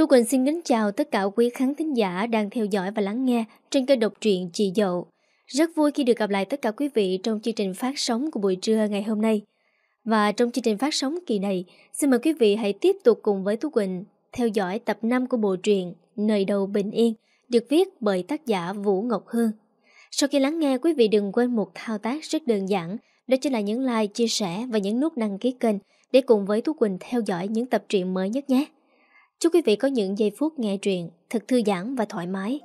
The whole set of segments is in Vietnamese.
Tu Quỳnh xin kính chào tất cả quý khán thính giả đang theo dõi và lắng nghe trên kênh độc truyện Chị Dậu. Rất vui khi được gặp lại tất cả quý vị trong chương trình phát sóng của buổi trưa ngày hôm nay. Và trong chương trình phát sóng kỳ này, xin mời quý vị hãy tiếp tục cùng với Tú Quỳnh theo dõi tập 5 của bộ truyện Nơi đầu bình yên, được viết bởi tác giả Vũ Ngọc Hương. Sau khi lắng nghe, quý vị đừng quên một thao tác rất đơn giản, đó chính là nhấn like, chia sẻ và nhấn nút đăng ký kênh để cùng với Tú Quỳnh theo dõi những tập truyện mới nhất nhé. Chúc quý vị có những giây phút nghe truyện thật thư giãn và thoải mái.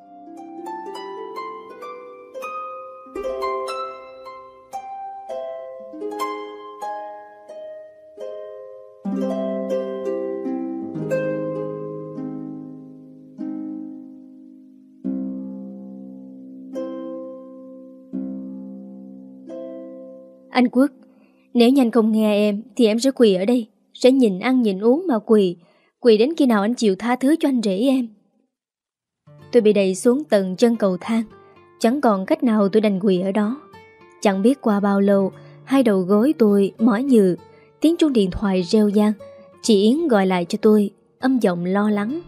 Anh Quốc, nếu nhanh không nghe em thì em sẽ quỳ ở đây, sẽ nhìn ăn nhìn uống mà quỳ, quỳ đến khi nào anh chịu tha thứ cho anh rể em. Tôi bị đẩy xuống tầng chân cầu thang, chẳng còn cách nào tôi đành quỳ ở đó. Chẳng biết qua bao lâu, hai đầu gối tôi mỏi nhừ, tiếng chuông điện thoại reo gian, chị Yến gọi lại cho tôi, âm giọng lo lắng.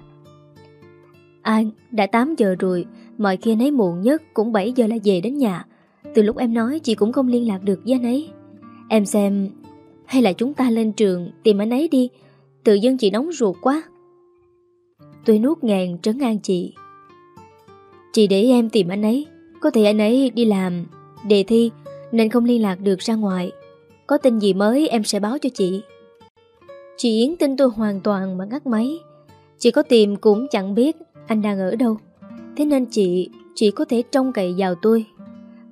An, đã 8 giờ rồi, mọi khi anh ấy muộn nhất cũng 7 giờ là về đến nhà. Từ lúc em nói chị cũng không liên lạc được với anh ấy. Em xem, hay là chúng ta lên trường tìm anh ấy đi, tự dưng chị nóng ruột quá. Tôi nuốt ngàn trấn an chị. Chị để em tìm anh ấy, có thể anh ấy đi làm, đề thi nên không liên lạc được ra ngoài. Có tin gì mới em sẽ báo cho chị. Chị Yến tin tôi hoàn toàn mà ngắt máy. Chị có tìm cũng chẳng biết anh đang ở đâu. Thế nên chị chỉ có thể trông cậy vào tôi.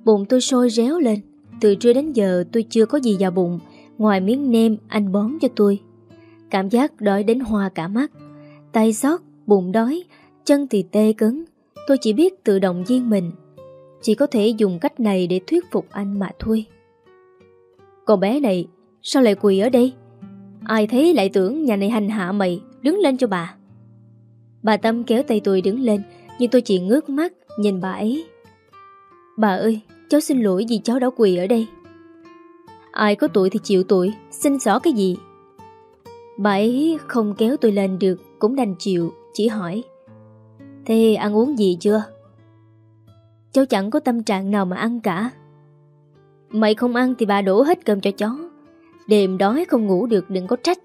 Bụng tôi sôi réo lên. Từ trưa đến giờ tôi chưa có gì vào bụng ngoài miếng nem anh bón cho tôi. Cảm giác đói đến hoa cả mắt. Tay xót, bụng đói, chân thì tê cứng. Tôi chỉ biết tự động viên mình. Chỉ có thể dùng cách này để thuyết phục anh mà thôi. Con bé này, sao lại quỳ ở đây? Ai thấy lại tưởng nhà này hành hạ mày, đứng lên cho bà. Bà Tâm kéo tay tôi đứng lên, nhưng tôi chỉ ngước mắt nhìn bà ấy. Bà ơi, cháu xin lỗi vì cháu đã quỳ ở đây. Ai có tuổi thì chịu tuổi, xin xỏ cái gì? Bà ấy không kéo tôi lên được, cũng đành chịu, chỉ hỏi. Thế ăn uống gì chưa? Cháu chẳng có tâm trạng nào mà ăn cả. Mày không ăn thì bà đổ hết cơm cho chó. Đêm đói không ngủ được đừng có trách.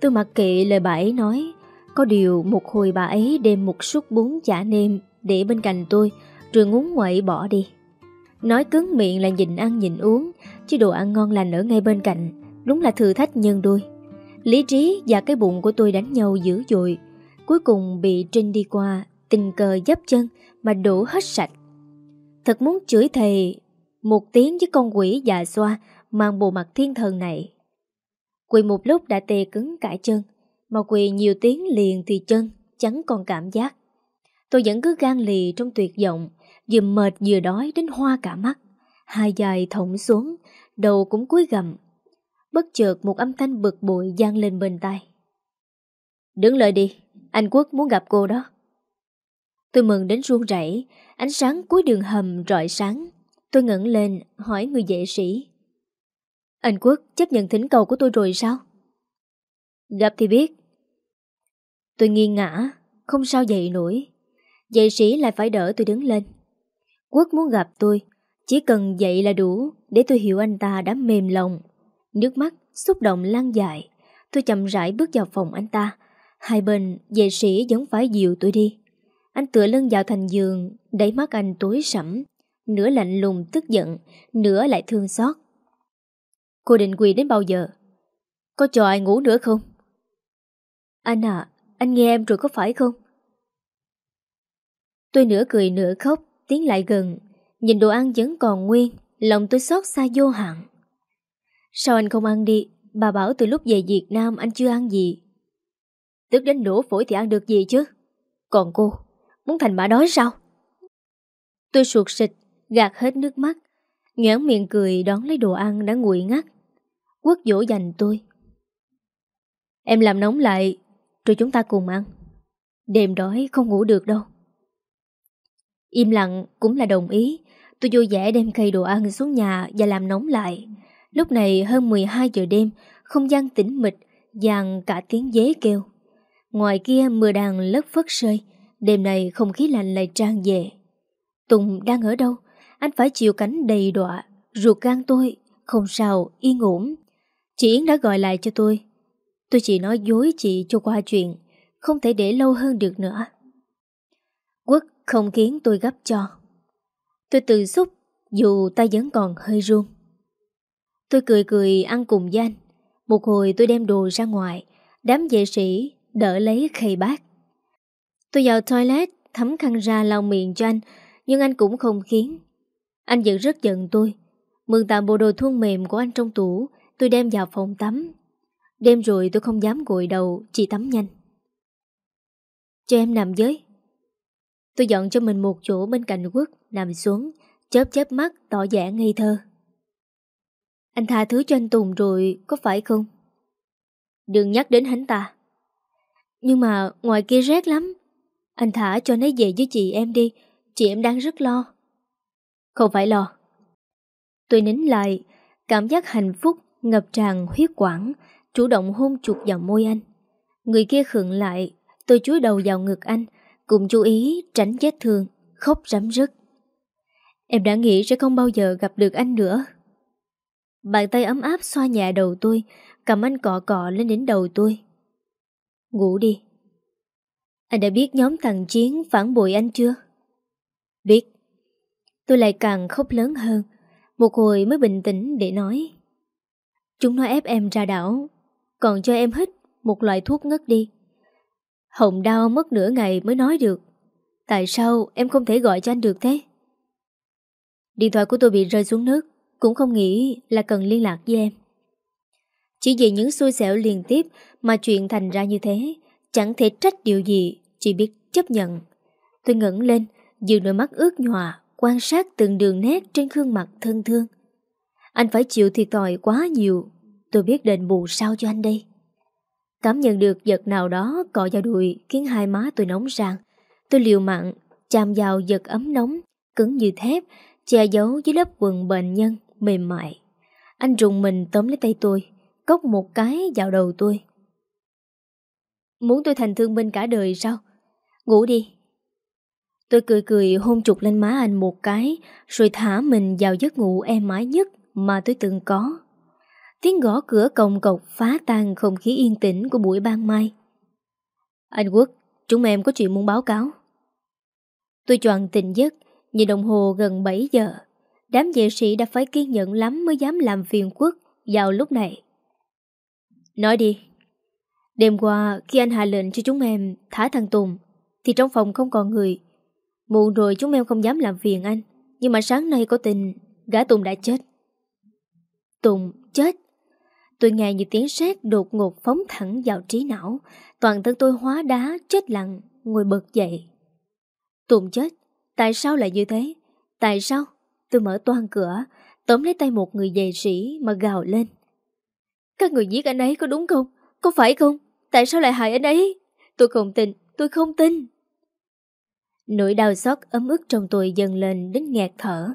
Tôi mặc kệ lời bà ấy nói, có điều một hồi bà ấy đem một suất bún chả nêm để bên cạnh tôi rồi ngúng ngoậy bỏ đi. Nói cứng miệng là nhìn ăn nhìn uống, chứ đồ ăn ngon lành ở ngay bên cạnh, đúng là thử thách nhân đôi. Lý trí và cái bụng của tôi đánh nhau dữ dội, cuối cùng bị Trinh đi qua, tình cờ dấp chân mà đổ hết sạch. Thật muốn chửi thầy một tiếng với con quỷ già xoa mang bộ mặt thiên thần này. Quỳ một lúc đã tê cứng cả chân, mà quỳ nhiều tiếng liền thì chân chẳng còn cảm giác. Tôi vẫn cứ gan lì trong tuyệt vọng, vừa mệt vừa đói đến hoa cả mắt. Hai dài thổng xuống, đầu cũng cúi gầm. Bất chợt một âm thanh bực bội gian lên bên tai. Đứng lại đi, anh Quốc muốn gặp cô đó. Tôi mừng đến run rẩy, ánh sáng cuối đường hầm rọi sáng. Tôi ngẩng lên hỏi người vệ sĩ. Anh Quốc chấp nhận thỉnh cầu của tôi rồi sao? Gặp thì biết. Tôi nghiêng ngã, không sao dậy nổi. Vệ sĩ lại phải đỡ tôi đứng lên. Quốc muốn gặp tôi, chỉ cần dậy là đủ để tôi hiểu anh ta đã mềm lòng. Nước mắt, xúc động lan dài. Tôi chậm rãi bước vào phòng anh ta. Hai bên, vệ sĩ vẫn phải dìu tôi đi. Anh tựa lưng vào thành giường, đẩy mắt anh tối sẫm. Nửa lạnh lùng tức giận, nửa lại thương xót. Cô định quỳ đến bao giờ? Có cho ai ngủ nữa không? Anh à, anh nghe em rồi có phải không? Tôi nửa cười nửa khóc, tiến lại gần. Nhìn đồ ăn vẫn còn nguyên, lòng tôi xót xa vô hạn. Sao anh không ăn đi? Bà bảo từ lúc về Việt Nam anh chưa ăn gì. Tức đến nổ phổi thì ăn được gì chứ? Còn cô, muốn thành bà đói sao? Tôi suột xịt, gạt hết nước mắt, nhoảng miệng cười đón lấy đồ ăn đã nguội ngắt. Quốc dỗ dành tôi. Em làm nóng lại, rồi chúng ta cùng ăn. Đêm đói không ngủ được đâu. Im lặng cũng là đồng ý. Tôi vui vẻ đem khay đồ ăn xuống nhà và làm nóng lại. Lúc này hơn 12 giờ đêm, không gian tĩnh mịch, dàn cả tiếng dế kêu. Ngoài kia mưa đang lất phất rơi Đêm này không khí lạnh lại tràn về. Tùng đang ở đâu? Anh phải chịu cảnh đầy đọa Ruột gan tôi Không sao yên ổn. Chị Yến đã gọi lại cho tôi. Tôi chỉ nói dối chị cho qua chuyện Không thể để lâu hơn được nữa. Quốc không khiến tôi gấp cho. Tôi tự xúc Dù tay vẫn còn hơi run. Tôi cười cười ăn cùng với anh. Một hồi tôi đem đồ ra ngoài. Đám vệ sĩ đỡ lấy khay bát. Tôi vào toilet, Thấm khăn ra lau miệng cho anh, Nhưng anh cũng không khiến. Anh vẫn rất giận tôi. Mượn tạm bộ đồ thun mềm của anh trong tủ, Tôi đem vào phòng tắm. Đêm rồi tôi không dám gội đầu, Chỉ tắm nhanh. Cho em nằm với. Tôi dọn cho mình một chỗ bên cạnh quốc Nằm xuống, Chớp chớp mắt, tỏ vẻ ngây thơ. Anh tha thứ cho anh Tùng rồi Có phải không? Đừng nhắc đến hắn ta. Nhưng mà ngoài kia rét lắm. Anh thả cho nó về với chị em đi. Chị em đang rất lo. Không phải lo. Tôi nín lại Cảm giác hạnh phúc ngập tràn huyết quản Chủ động hôn chuột vào môi anh. Người kia khựng lại Tôi chúi đầu vào ngực anh Cùng chú ý tránh vết thương Khóc rắm rứt. Em đã nghĩ sẽ không bao giờ gặp được anh nữa Bàn tay ấm áp xoa nhẹ đầu tôi, Cầm anh cọ cọ lên đến đầu tôi. Ngủ đi. Anh đã biết nhóm thằng Chiến phản bội anh chưa? Biết. Tôi lại càng khóc lớn hơn, Một hồi mới bình tĩnh để nói. Chúng nó ép em ra đảo, Còn cho em hít một loại thuốc ngất đi. Hồng đau mất nửa ngày mới nói được. Tại sao em không thể gọi cho anh được thế? Điện thoại của tôi bị rơi xuống nước. Cũng không nghĩ là cần liên lạc với em. Chỉ vì những xui xẻo liên tiếp Mà chuyện thành ra như thế Chẳng thể trách điều gì Chỉ biết chấp nhận. Tôi ngẩng lên Dường đôi mắt ướt nhòa Quan sát từng đường nét trên gương mặt thân thương. Anh phải chịu thiệt thòi quá nhiều Tôi biết đền bù sao cho anh đây. Cảm nhận được vật nào đó cọ vào đùi khiến hai má tôi nóng ràng. Tôi liều mạng, chạm vào vật ấm nóng, cứng như thép, che giấu dưới lớp quần bệnh nhân, mềm mại. Anh rùng mình tóm lấy tay tôi, cốc một cái vào đầu tôi. Muốn tôi thành thương binh cả đời sao? Ngủ đi. Tôi cười cười hôn trục lên má anh một cái, rồi thả mình vào giấc ngủ e êm ái nhất mà tôi từng có. Tiếng gõ cửa cồng cọc phá tan không khí yên tĩnh của buổi ban mai. Anh Quốc, chúng em có chuyện muốn báo cáo. Tôi chọn tỉnh giấc, nhìn đồng hồ gần 7 giờ. Đám vệ sĩ đã phải kiên nhẫn lắm mới dám làm phiền quốc vào lúc này. Nói đi. Đêm qua khi anh hạ lệnh cho chúng em thả thằng Tùng thì trong phòng không còn người. Muộn rồi chúng em không dám làm phiền anh. Nhưng mà sáng nay có tình gã Tùng đã chết. Tùng chết? Tôi nghe như tiếng sét đột ngột phóng thẳng vào trí não, toàn thân tôi hóa đá, chết lặng, ngồi bật dậy. Tùng chết, tại sao lại như thế? Tại sao? Tôi mở toan cửa, tóm lấy tay một người dày sĩ mà gào lên. Các người giết anh ấy có đúng không? Có phải không? Tại sao lại hại anh ấy? Tôi không tin, tôi không tin. Nỗi đau xót ấm ức trong tôi dần lên đến nghẹt thở.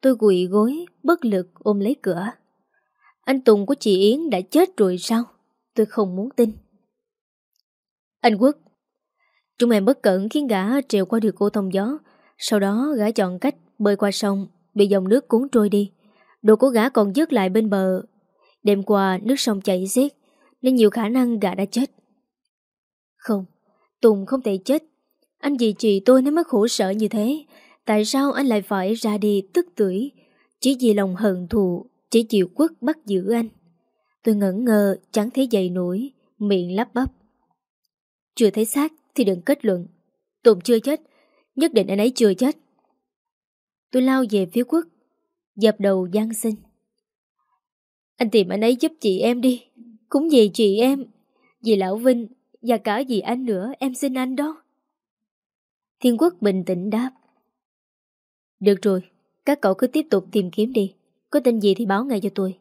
Tôi quỵ gối, bất lực ôm lấy cửa. Anh Tùng của chị Yến đã chết rồi sao? Tôi không muốn tin. Anh Quốc Chúng em bất cẩn khiến gã trèo qua được cô thông gió Sau đó gã chọn cách bơi qua sông Bị dòng nước cuốn trôi đi. Đồ của gã còn dứt lại bên bờ. Đêm qua, nước sông chảy xiết, Nên nhiều khả năng gã đã chết. Không, Tùng không thể chết. Anh vì chị tôi nên mới khổ sở như thế. Tại sao anh lại phải ra đi tức tưởi? Chỉ vì lòng hận thù, chỉ chịu quất bắt giữ anh. Tôi ngẩn ngờ chẳng thấy dậy nổi, Miệng lắp bắp. Chưa thấy xác thì đừng kết luận. Tùng chưa chết, Nhất định anh ấy chưa chết. Tôi lao về phía quốc, Dập đầu gian xin Anh tìm anh ấy giúp chị em đi, Cũng vì chị em, Vì Lão Vinh Và cả vì anh nữa, em xin anh đó. Thiên Quốc bình tĩnh đáp. Được rồi, Các cậu cứ tiếp tục tìm kiếm đi, có tin gì thì báo ngay cho tôi.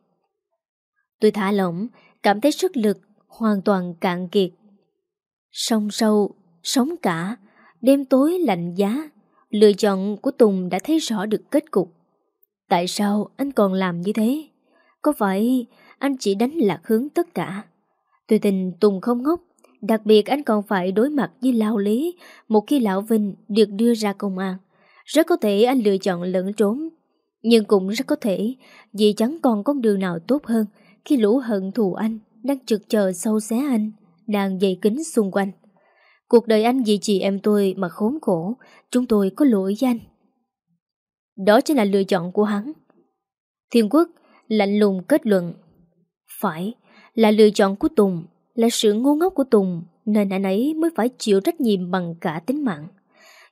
Tôi thả lỏng, Cảm thấy sức lực hoàn toàn cạn kiệt. Sông sâu, sóng cả, Đêm tối lạnh giá Lựa chọn của Tùng đã thấy rõ được kết cục Tại sao anh còn làm như thế Có phải Anh chỉ đánh lạc hướng tất cả Tôi tin Tùng không ngốc Đặc biệt anh còn phải đối mặt với Lão Lý một khi Lão Vinh được đưa ra công an. Rất có thể anh lựa chọn lẫn trốn. Nhưng cũng rất có thể vì chẳng còn con đường nào tốt hơn khi lũ hận thù anh đang trực chờ sâu xé anh, đang dày kính xung quanh. Cuộc đời anh vì chị em tôi mà khốn khổ, chúng tôi có lỗi với anh. Đó chính là lựa chọn của hắn. Thiên Quốc lạnh lùng kết luận. Phải, là lựa chọn của Tùng, là sự ngu ngốc của Tùng, nên anh ấy mới phải chịu trách nhiệm bằng cả tính mạng.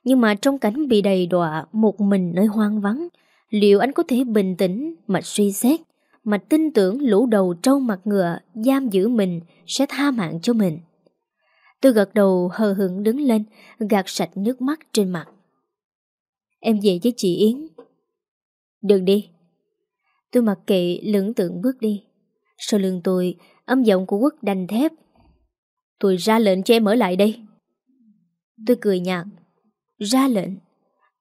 Nhưng mà trong cảnh bị đầy đọa một mình nơi hoang vắng, liệu anh có thể bình tĩnh mà suy xét, mà tin tưởng lũ đầu trâu mặt ngựa giam giữ mình sẽ tha mạng cho mình? Tôi gật đầu hờ hững đứng lên, gạt sạch nước mắt trên mặt. Em về với chị Yến. Đừng đi. Tôi mặc kệ lưỡng tượng bước đi. Sau lưng tôi, âm giọng của quốc đành thép. Tôi ra lệnh cho em ở lại đây. Tôi cười nhạt. Ra lệnh?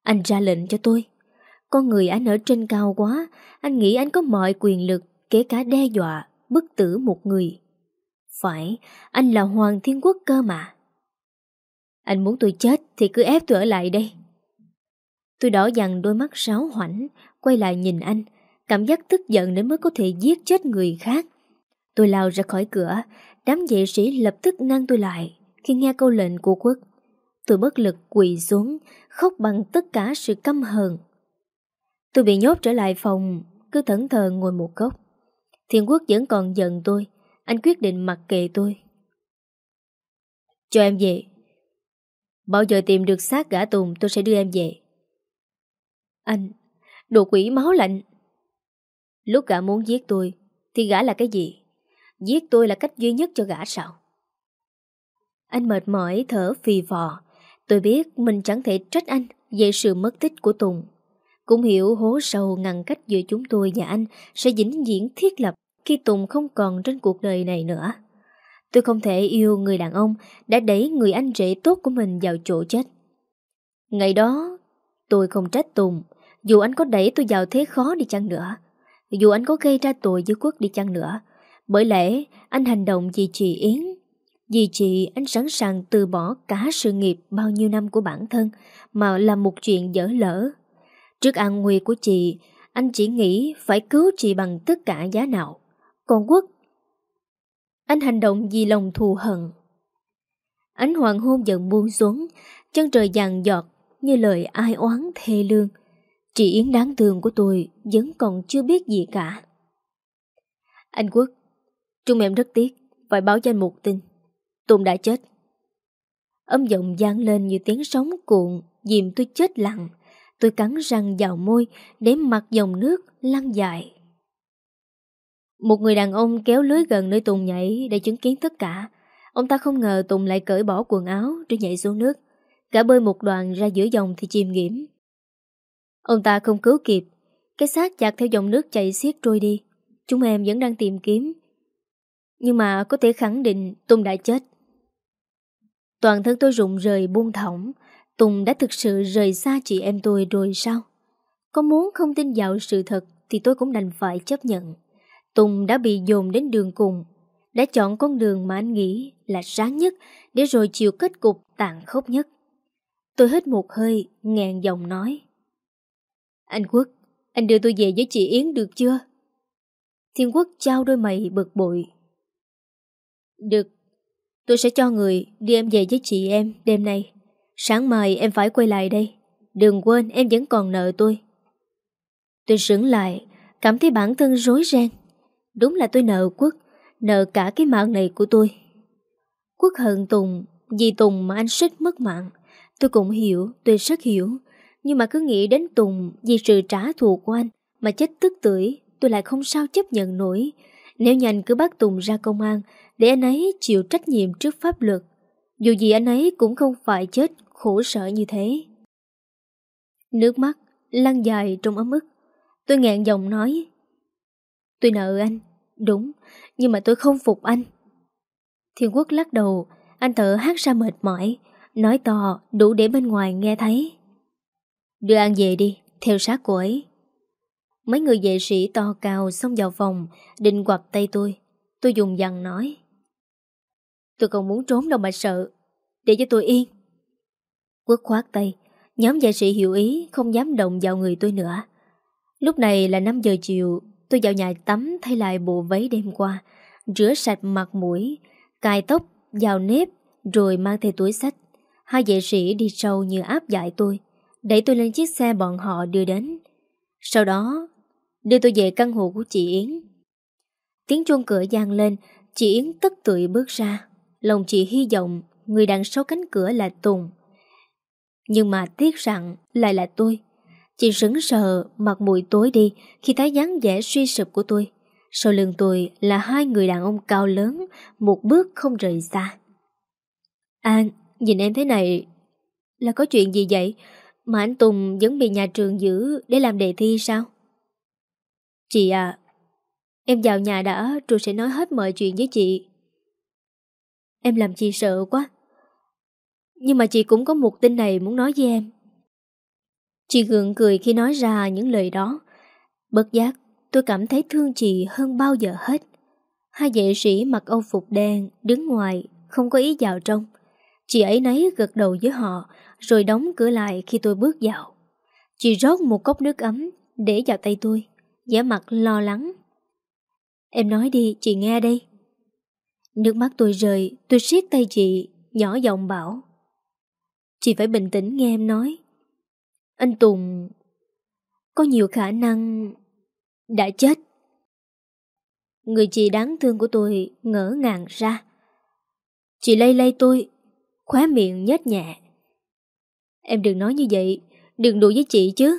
Anh ra lệnh cho tôi. Con người anh ở trên cao quá, anh nghĩ anh có mọi quyền lực, kể cả đe dọa, bức tử một người. Phải, anh là Hoàng Thiên Quốc cơ mà. Anh muốn tôi chết thì cứ ép tôi ở lại đây. Tôi đỏ dằn đôi mắt sáo hoảnh, quay lại nhìn anh, cảm giác tức giận đến mới có thể giết chết người khác. Tôi lao ra khỏi cửa, đám vệ sĩ lập tức ngăn tôi lại khi nghe câu lệnh của quốc. Tôi bất lực quỳ xuống, khóc bằng tất cả sự căm hờn. Tôi bị nhốt trở lại phòng, cứ thẫn thờ ngồi một góc. Thiên quốc vẫn còn giận tôi, anh quyết định mặc kệ tôi. Cho em về. Bao giờ tìm được xác gã Tùng tôi sẽ đưa em về. Anh, đồ quỷ máu lạnh. Lúc gã muốn giết tôi, thì gã là cái gì? Giết tôi là cách duy nhất cho gã sao? Anh mệt mỏi thở phì phò. Tôi biết mình chẳng thể trách anh về sự mất tích của Tùng. Cũng hiểu hố sâu ngăn cách giữa chúng tôi và anh sẽ dính diễn thiết lập khi Tùng không còn trên cuộc đời này nữa. Tôi không thể yêu người đàn ông đã đẩy người anh rể tốt của mình vào chỗ chết. Ngày đó, tôi không trách Tùng, dù anh có đẩy tôi vào thế khó đi chăng nữa, dù anh có gây ra tội với quốc đi chăng nữa, bởi lẽ anh hành động vì chị Yến. Vì chị anh sẵn sàng từ bỏ cả sự nghiệp bao nhiêu năm của bản thân mà làm một chuyện dở lỡ. Trước an nguy của chị, anh chỉ nghĩ phải cứu chị bằng tất cả giá nào. Còn Quốc, anh hành động vì lòng thù hận. Ánh hoàng hôn dần buông xuống, chân trời dàn giọt như lời ai oán thê lương. Chị Yến đáng thương của tôi vẫn còn chưa biết gì cả. Anh Quốc, chúng em rất tiếc, phải báo cho anh một tin. Tùng đã chết. Âm giọng gian lên như tiếng sóng cuộn, dìm tôi chết lặng. Tôi cắn răng vào môi để mặt dòng nước lăn dài. Một người đàn ông kéo lưới gần nơi Tùng nhảy để chứng kiến tất cả. Ông ta không ngờ Tùng lại cởi bỏ quần áo rồi nhảy xuống nước. Cả bơi một đoàn ra giữa dòng thì chìm nghiễm. Ông ta không cứu kịp. Cái xác chạc theo dòng nước chạy xiết trôi đi. Chúng em vẫn đang tìm kiếm. Nhưng mà có thể khẳng định Tùng đã chết. Toàn thân tôi rụng rời buông thõng. Tùng đã thực sự rời xa chị em tôi rồi sao? Có muốn không tin vào sự thật thì tôi cũng đành phải chấp nhận. Tùng đã bị dồn đến đường cùng, đã chọn con đường mà anh nghĩ là sáng nhất để rồi chịu kết cục tàn khốc nhất. Tôi hít một hơi, ngàn dòng nói. Anh Quốc, anh đưa tôi về với chị Yến được chưa? Thiên Quốc trao đôi mày bực bội. Được, tôi sẽ cho người đi em về với chị em đêm nay. Sáng mai em phải quay lại đây. Đừng quên em vẫn còn nợ tôi. Tôi sững lại, cảm thấy bản thân rối ren. Đúng là tôi nợ Quốc, nợ cả cái mạng này của tôi. Quốc hận Tùng, vì Tùng mà anh suýt mất mạng. Tôi cũng hiểu, tôi rất hiểu. Nhưng mà cứ nghĩ đến Tùng vì sự trả thù của anh mà chết tức tưởi, tôi lại không sao chấp nhận nổi. Nếu nhanh cứ bắt Tùng ra công an để anh ấy chịu trách nhiệm trước pháp luật. Dù gì anh ấy cũng không phải chết khổ sở như thế. Nước mắt lăn dài trong ấm ức. Tôi ngẹn giọng nói Tôi nợ anh, đúng, nhưng mà tôi không phục anh. Thiên Quốc lắc đầu, anh thở hát ra mệt mỏi, nói to đủ để bên ngoài nghe thấy. Đưa anh về đi, theo sát cô ấy. Mấy người vệ sĩ to cao xông vào phòng, định quặp tay tôi. Tôi dùng dằn nói. Tôi không muốn trốn đâu mà sợ. Để cho tôi yên. Quốc khoát tay, nhóm vệ sĩ hiểu ý không dám động vào người tôi nữa. Lúc này là 5 giờ chiều, tôi vào nhà tắm thay lại bộ váy đêm qua, rửa sạch mặt mũi, cài tóc, vào nếp, rồi mang theo túi sách. Hai vệ sĩ đi sâu như áp giải tôi, đẩy tôi lên chiếc xe bọn họ đưa đến. Sau đó, đưa tôi về căn hộ của chị Yến. Tiếng chuông cửa gian lên, chị Yến tất tưởi bước ra. Lòng chị hy vọng người đằng sau cánh cửa là Tùng. Nhưng mà tiếc rằng lại là tôi. Chị sững sờ, mặt mũi tối đi khi thấy dáng vẻ suy sụp của tôi. Sau lưng tôi là hai người đàn ông cao lớn, một bước không rời xa. An, nhìn em thế này là có chuyện gì vậy? Mà anh Tùng vẫn bị nhà trường giữ để làm đề thi sao? Chị à, em vào nhà đã rồi sẽ nói hết mọi chuyện với chị. Em làm chị sợ quá. Nhưng mà chị cũng có một tin này muốn nói với em. Chị gượng cười khi nói ra những lời đó. Bất giác, tôi cảm thấy thương chị hơn bao giờ hết. Hai vệ sĩ mặc âu phục đen đứng ngoài, không có ý vào trong. Chị ấy nấy gật đầu với họ, rồi đóng cửa lại khi tôi bước vào. Chị rót một cốc nước ấm để vào tay tôi, vẻ mặt lo lắng. Em nói đi, chị nghe đây. Nước mắt tôi rơi, tôi siết tay chị, nhỏ giọng bảo. Chị phải bình tĩnh nghe em nói. Anh Tùng có nhiều khả năng đã chết. Người chị đáng thương của tôi ngỡ ngàng ra. Chị lây lây tôi, khóe miệng nhếch nhẹ. Em đừng nói như vậy, đừng đùa với chị chứ.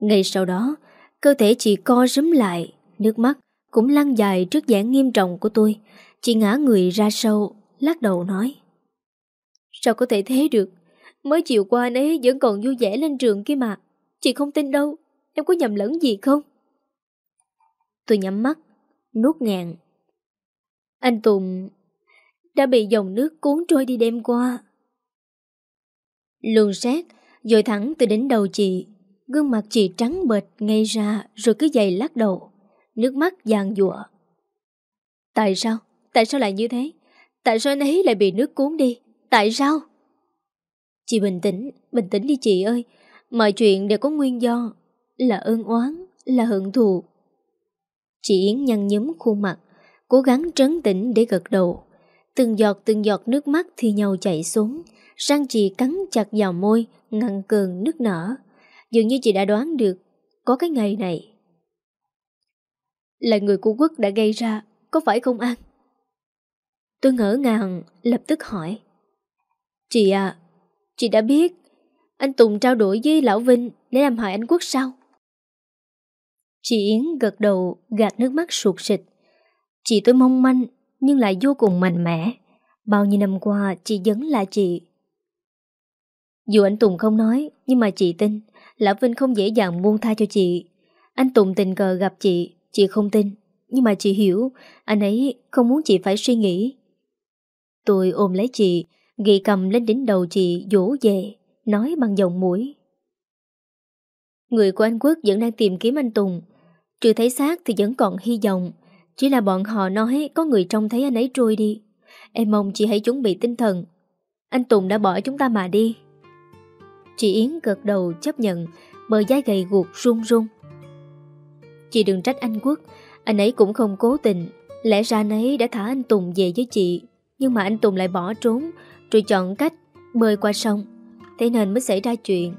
Ngay sau đó, cơ thể chị co rúm lại, nước mắt cũng lăn dài trước vẻ nghiêm trọng của tôi. Chị ngã người ra sâu, lắc đầu nói. Sao có thể thế được? Mới chiều qua anh ấy vẫn còn vui vẻ lên trường kia mà. Chị không tin đâu, em có nhầm lẫn gì không? Tôi nhắm mắt, nuốt ngàn. Anh Tùng đã bị dòng nước cuốn trôi đi đêm qua. Luồn xét, dội thẳng từ đến đầu chị. Gương mặt chị trắng bệch ngay ra rồi cứ dày lắc đầu. Nước mắt giàn dụa. Tại sao? Tại sao lại như thế? Tại sao anh ấy lại bị nước cuốn đi? Tại sao? Chị bình tĩnh, bình tĩnh đi chị ơi. Mọi chuyện đều có nguyên do. Là ơn oán, là hận thù. Chị Yến nhăn nhúm khuôn mặt, cố gắng trấn tĩnh để gật đầu. Từng giọt từng giọt nước mắt thì nhau chảy xuống, sang chị cắn chặt vào môi, ngăn cơn nước nở. Dường như chị đã đoán được có cái ngày này. Là người của quốc đã gây ra, có phải không An? Tôi ngỡ ngàng, lập tức hỏi. Chị à, chị đã biết anh Tùng trao đổi với Lão Vinh để làm hại anh Quốc sao? Chị Yến gật đầu gạt nước mắt sụt sịch. Chị tôi mong manh nhưng lại vô cùng mạnh mẽ. Bao nhiêu năm qua chị vẫn là chị. Dù anh Tùng không nói nhưng mà chị tin Lão Vinh không dễ dàng buông tha cho chị. Anh Tùng tình cờ gặp chị, chị không tin. Nhưng mà chị hiểu anh ấy không muốn chị phải suy nghĩ. Tôi ôm lấy chị, ghi cầm lên đỉnh đầu chị dỗ về, nói bằng giọng mũi. Người của anh Quốc vẫn đang tìm kiếm anh Tùng. Trừ thấy xác thì vẫn còn hy vọng. Chỉ là bọn họ nói có người trông thấy anh ấy trôi đi. Em mong chị hãy chuẩn bị tinh thần. Anh Tùng đã bỏ chúng ta mà đi. Chị Yến gật đầu chấp nhận, bờ dái gầy guộc run run. Chị đừng trách anh Quốc, anh ấy cũng không cố tình. Lẽ ra anh ấy đã thả anh Tùng về với chị, nhưng mà anh Tùng lại bỏ trốn, rồi chọn cách bơi qua sông. Thế nên mới xảy ra chuyện.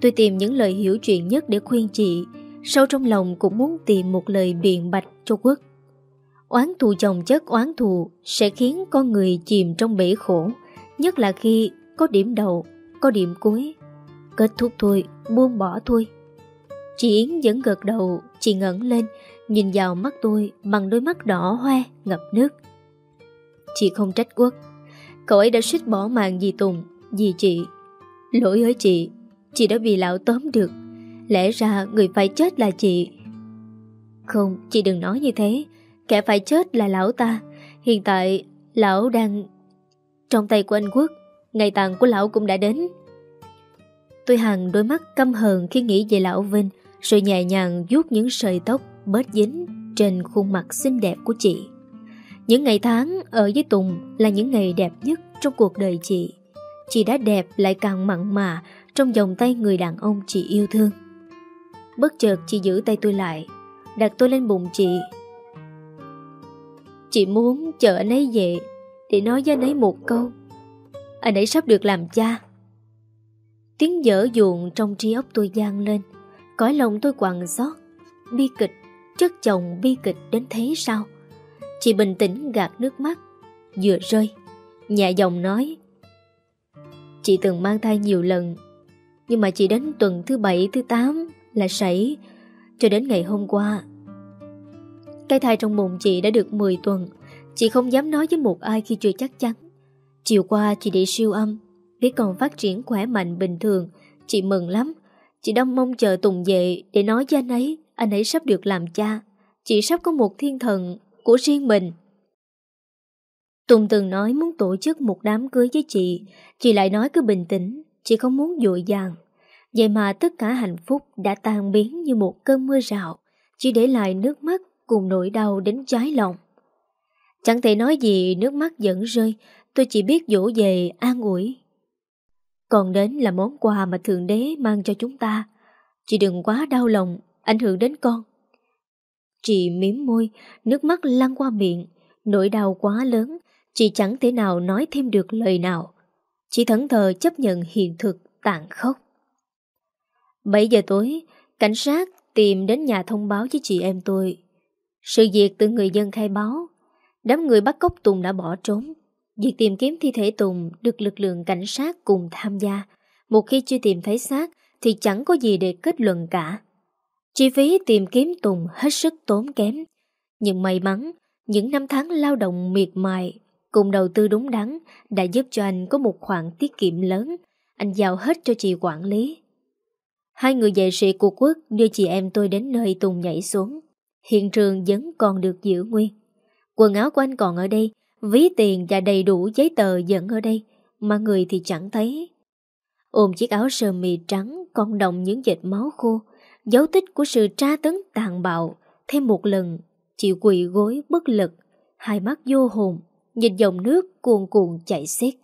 Tôi tìm những lời hiểu chuyện nhất để khuyên chị, sâu trong lòng cũng muốn tìm một lời biện bạch cho Quốc. Oán thù chồng chất oán thù sẽ khiến con người chìm trong bể khổ, nhất là khi có điểm đầu, có điểm cuối. Kết thúc thôi, buông bỏ thôi. Chị Yến vẫn gật đầu, chị ngẩn lên, nhìn vào mắt tôi bằng đôi mắt đỏ hoe, ngập nước. Chị không trách quốc. Cậu ấy đã suýt bỏ mạng vì Tùng, vì chị. Lỗi ở chị, chị đã bị lão tóm được. Lẽ ra người phải chết là chị. Không, chị đừng nói như thế. Kẻ phải chết là lão ta. Hiện tại, lão đang trong tay của anh Quốc. Ngày tàn của lão cũng đã đến. Tôi hằng đôi mắt căm hờn khi nghĩ về lão Vinh, rồi nhẹ nhàng vuốt những sợi tóc bớt dính trên khuôn mặt xinh đẹp của chị. Những ngày tháng ở với Tùng là những ngày đẹp nhất trong cuộc đời chị. Chị đã đẹp lại càng mặn mà trong vòng tay người đàn ông chị yêu thương. Bất chợt chị giữ tay tôi lại, đặt tôi lên bụng chị. Chị muốn chờ anh ấy về để nói với anh ấy một câu. Anh ấy sắp được làm cha. Tiếng dở dụn trong trí óc tôi gian lên, cõi lòng tôi quặn xót. Bi kịch, chất chồng bi kịch đến thế sao? Chị bình tĩnh gạt nước mắt, vừa rơi, Nhà dòng nói. Chị từng mang thai nhiều lần, nhưng mà chị đến tuần thứ bảy thứ tám là sảy, cho đến ngày hôm qua. Cái thai trong bụng chị đã được 10 tuần, chị không dám nói với một ai khi chưa chắc chắn. Chiều qua chị đi siêu âm, biết còn phát triển khỏe mạnh bình thường, chị mừng lắm. Chị đông mong chờ Tùng về để nói với anh ấy, anh ấy sắp được làm cha. Chị sắp có một thiên thần của riêng mình. Tùng từng nói muốn tổ chức một đám cưới với chị, chị lại nói cứ bình tĩnh, chị không muốn dội dàng. Vậy mà tất cả hạnh phúc đã tan biến như một cơn mưa rào, chỉ để lại nước mắt cùng nỗi đau đến trái lòng. Chẳng thể nói gì nước mắt vẫn rơi, tôi chỉ biết dỗ về an ủi. Còn đến là món quà mà Thượng Đế mang cho chúng ta. Chị đừng quá đau lòng, ảnh hưởng đến con. Chị miếm môi, nước mắt lăn qua miệng, nỗi đau quá lớn, chị chẳng thể nào nói thêm được lời nào. Chị thẫn thờ chấp nhận hiện thực tàn khốc. 7 giờ tối, cảnh sát tìm đến nhà thông báo với chị em tôi. Sự việc từ người dân khai báo, đám người bắt cóc Tùng đã bỏ trốn. Việc tìm kiếm thi thể Tùng được lực lượng cảnh sát cùng tham gia. Một khi chưa tìm thấy xác thì chẳng có gì để kết luận cả. Chi phí tìm kiếm Tùng hết sức tốn kém. Nhưng may mắn, những năm tháng lao động miệt mài cùng đầu tư đúng đắn đã giúp cho anh có một khoản tiết kiệm lớn. Anh giao hết cho chị quản lý. Hai người vệ sĩ của quốc đưa chị em tôi đến nơi Tùng nhảy xuống. Hiện trường vẫn còn được giữ nguyên. Quần áo của anh còn ở đây, ví tiền và đầy đủ giấy tờ vẫn ở đây, mà người thì chẳng thấy. Ôm chiếc áo sơ mi trắng còn động những vệt máu khô, dấu tích của sự tra tấn tàn bạo. Thêm một lần, chị quỳ gối bất lực, hai mắt vô hồn, nhìn dòng nước cuồn cuộn chảy xiết.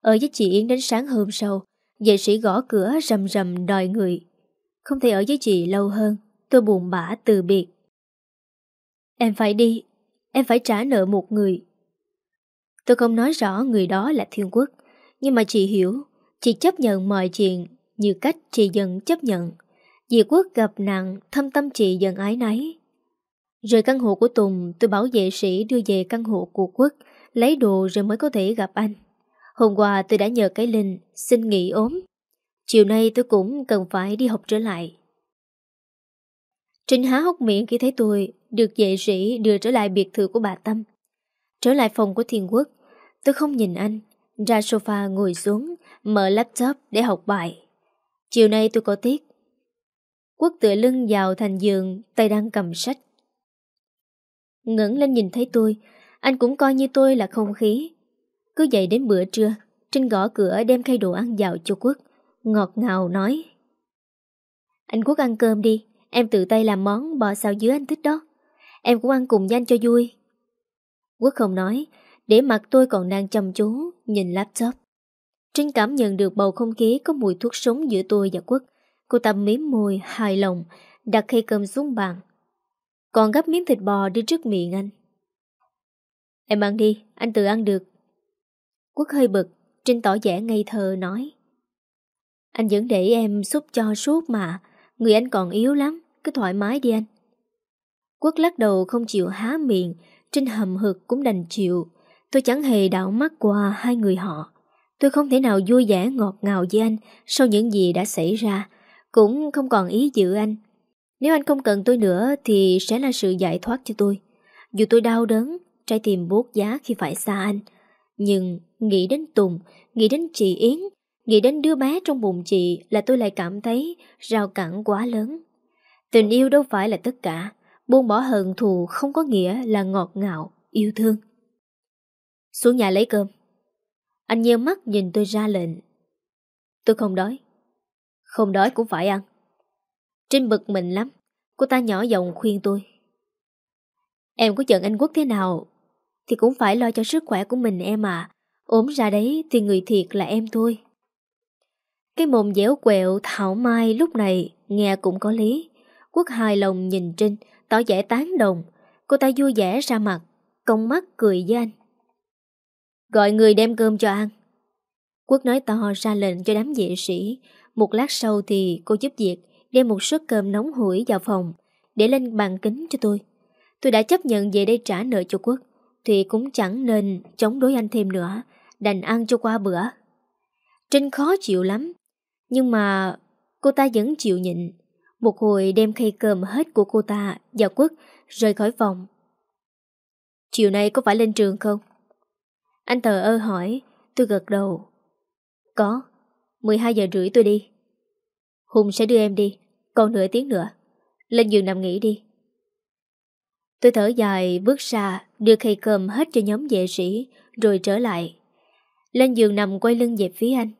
Ở với chị Yến đến sáng hôm sau, vệ sĩ gõ cửa rầm rầm đòi người. Không thể ở với chị lâu hơn, tôi buồn bã từ biệt. Em phải đi, em phải trả nợ một người. Tôi không nói rõ người đó là Thiên Quốc, nhưng mà chị hiểu, chị chấp nhận mọi chuyện như cách chị dần chấp nhận. Dì Quốc gặp nạn, thâm tâm chị dần ái náy. Rời căn hộ của Tùng, tôi bảo vệ sĩ đưa về căn hộ của Quốc, lấy đồ rồi mới có thể gặp anh. Hôm qua tôi đã nhờ cái Linh xin nghỉ ốm. Chiều nay tôi cũng cần phải đi học trở lại. Trinh há hốc miệng khi thấy tôi được vệ sĩ đưa trở lại biệt thự của bà Tâm. Trở lại phòng của Thiên Quốc, tôi không nhìn anh, ra sofa ngồi xuống, mở laptop để học bài. Chiều nay tôi có tiết. Quốc tựa lưng vào thành giường, tay đang cầm sách. ngẩng lên nhìn thấy tôi, anh cũng coi như tôi là không khí. Cứ dậy đến bữa trưa, Trinh gõ cửa đem khay đồ ăn vào cho Quốc, ngọt ngào nói. Anh Quốc ăn cơm đi, em tự tay làm món bò xào dứa anh thích đó. Em cũng ăn cùng anh cho vui. Quốc không nói, để mặt tôi còn đang chăm chú, nhìn laptop. Trinh cảm nhận được bầu không khí có mùi thuốc súng giữa tôi và Quốc. Cô ta mím môi, hài lòng, đặt khay cơm xuống bàn. Còn gấp miếng thịt bò đi trước miệng anh. Em ăn đi, anh tự ăn được. Quốc hơi bực, Trinh tỏ vẻ ngây thơ nói. Anh vẫn để em xúc cho suốt mà, người anh còn yếu lắm, cứ thoải mái đi anh. Quốc lắc đầu không chịu há miệng, Trinh hầm hực cũng đành chịu. Tôi chẳng hề đảo mắt qua hai người họ. Tôi không thể nào vui vẻ ngọt ngào với anh sau những gì đã xảy ra, cũng không còn ý giữ anh. Nếu anh không cần tôi nữa thì sẽ là sự giải thoát cho tôi. Dù tôi đau đớn, trái tim buốt giá khi phải xa anh. Nhưng nghĩ đến Tùng, nghĩ đến chị Yến, nghĩ đến đứa bé trong bụng chị là tôi lại cảm thấy rào cản quá lớn. Tình yêu đâu phải là tất cả, buông bỏ hận thù không có nghĩa là ngọt ngào, yêu thương. Xuống nhà lấy cơm. Anh nheo mắt nhìn tôi ra lệnh. Tôi không đói. Không đói cũng phải ăn. Trinh bực mình lắm. Cô ta nhỏ giọng khuyên tôi. Em có giận anh Quốc thế nào Thì cũng phải lo cho sức khỏe của mình em à ốm ra đấy thì người thiệt là em thôi. Cái mồm dẻo quẹo, thảo mai lúc này Nghe cũng có lý. Quốc hài lòng nhìn Trinh, Tỏ vẻ tán đồng. Cô ta vui vẻ ra mặt Công mắt cười với anh. Gọi người đem cơm cho ăn. Quốc nói to ra lệnh cho đám vệ sĩ. Một lát sau thì cô giúp việc, Đem một suất cơm nóng hủi vào phòng, Để lên bàn kính cho tôi. Tôi đã chấp nhận về đây trả nợ cho Quốc, Thì cũng chẳng nên chống đối anh thêm nữa, Đành ăn cho qua bữa. Trinh khó chịu lắm, Nhưng mà cô ta vẫn chịu nhịn. Một hồi đem khay cơm hết của cô ta Và Quốc rời khỏi phòng. Chiều nay có phải lên trường không? Anh tờ ơ hỏi, Tôi gật đầu. Có. 12 giờ rưỡi tôi đi. Hùng sẽ đưa em đi, Còn nửa tiếng nữa. Lên giường nằm nghỉ đi. Tôi thở dài, bước ra, Đưa khay cơm hết cho nhóm vệ sĩ, Rồi trở lại. Lên giường nằm quay lưng về phía anh.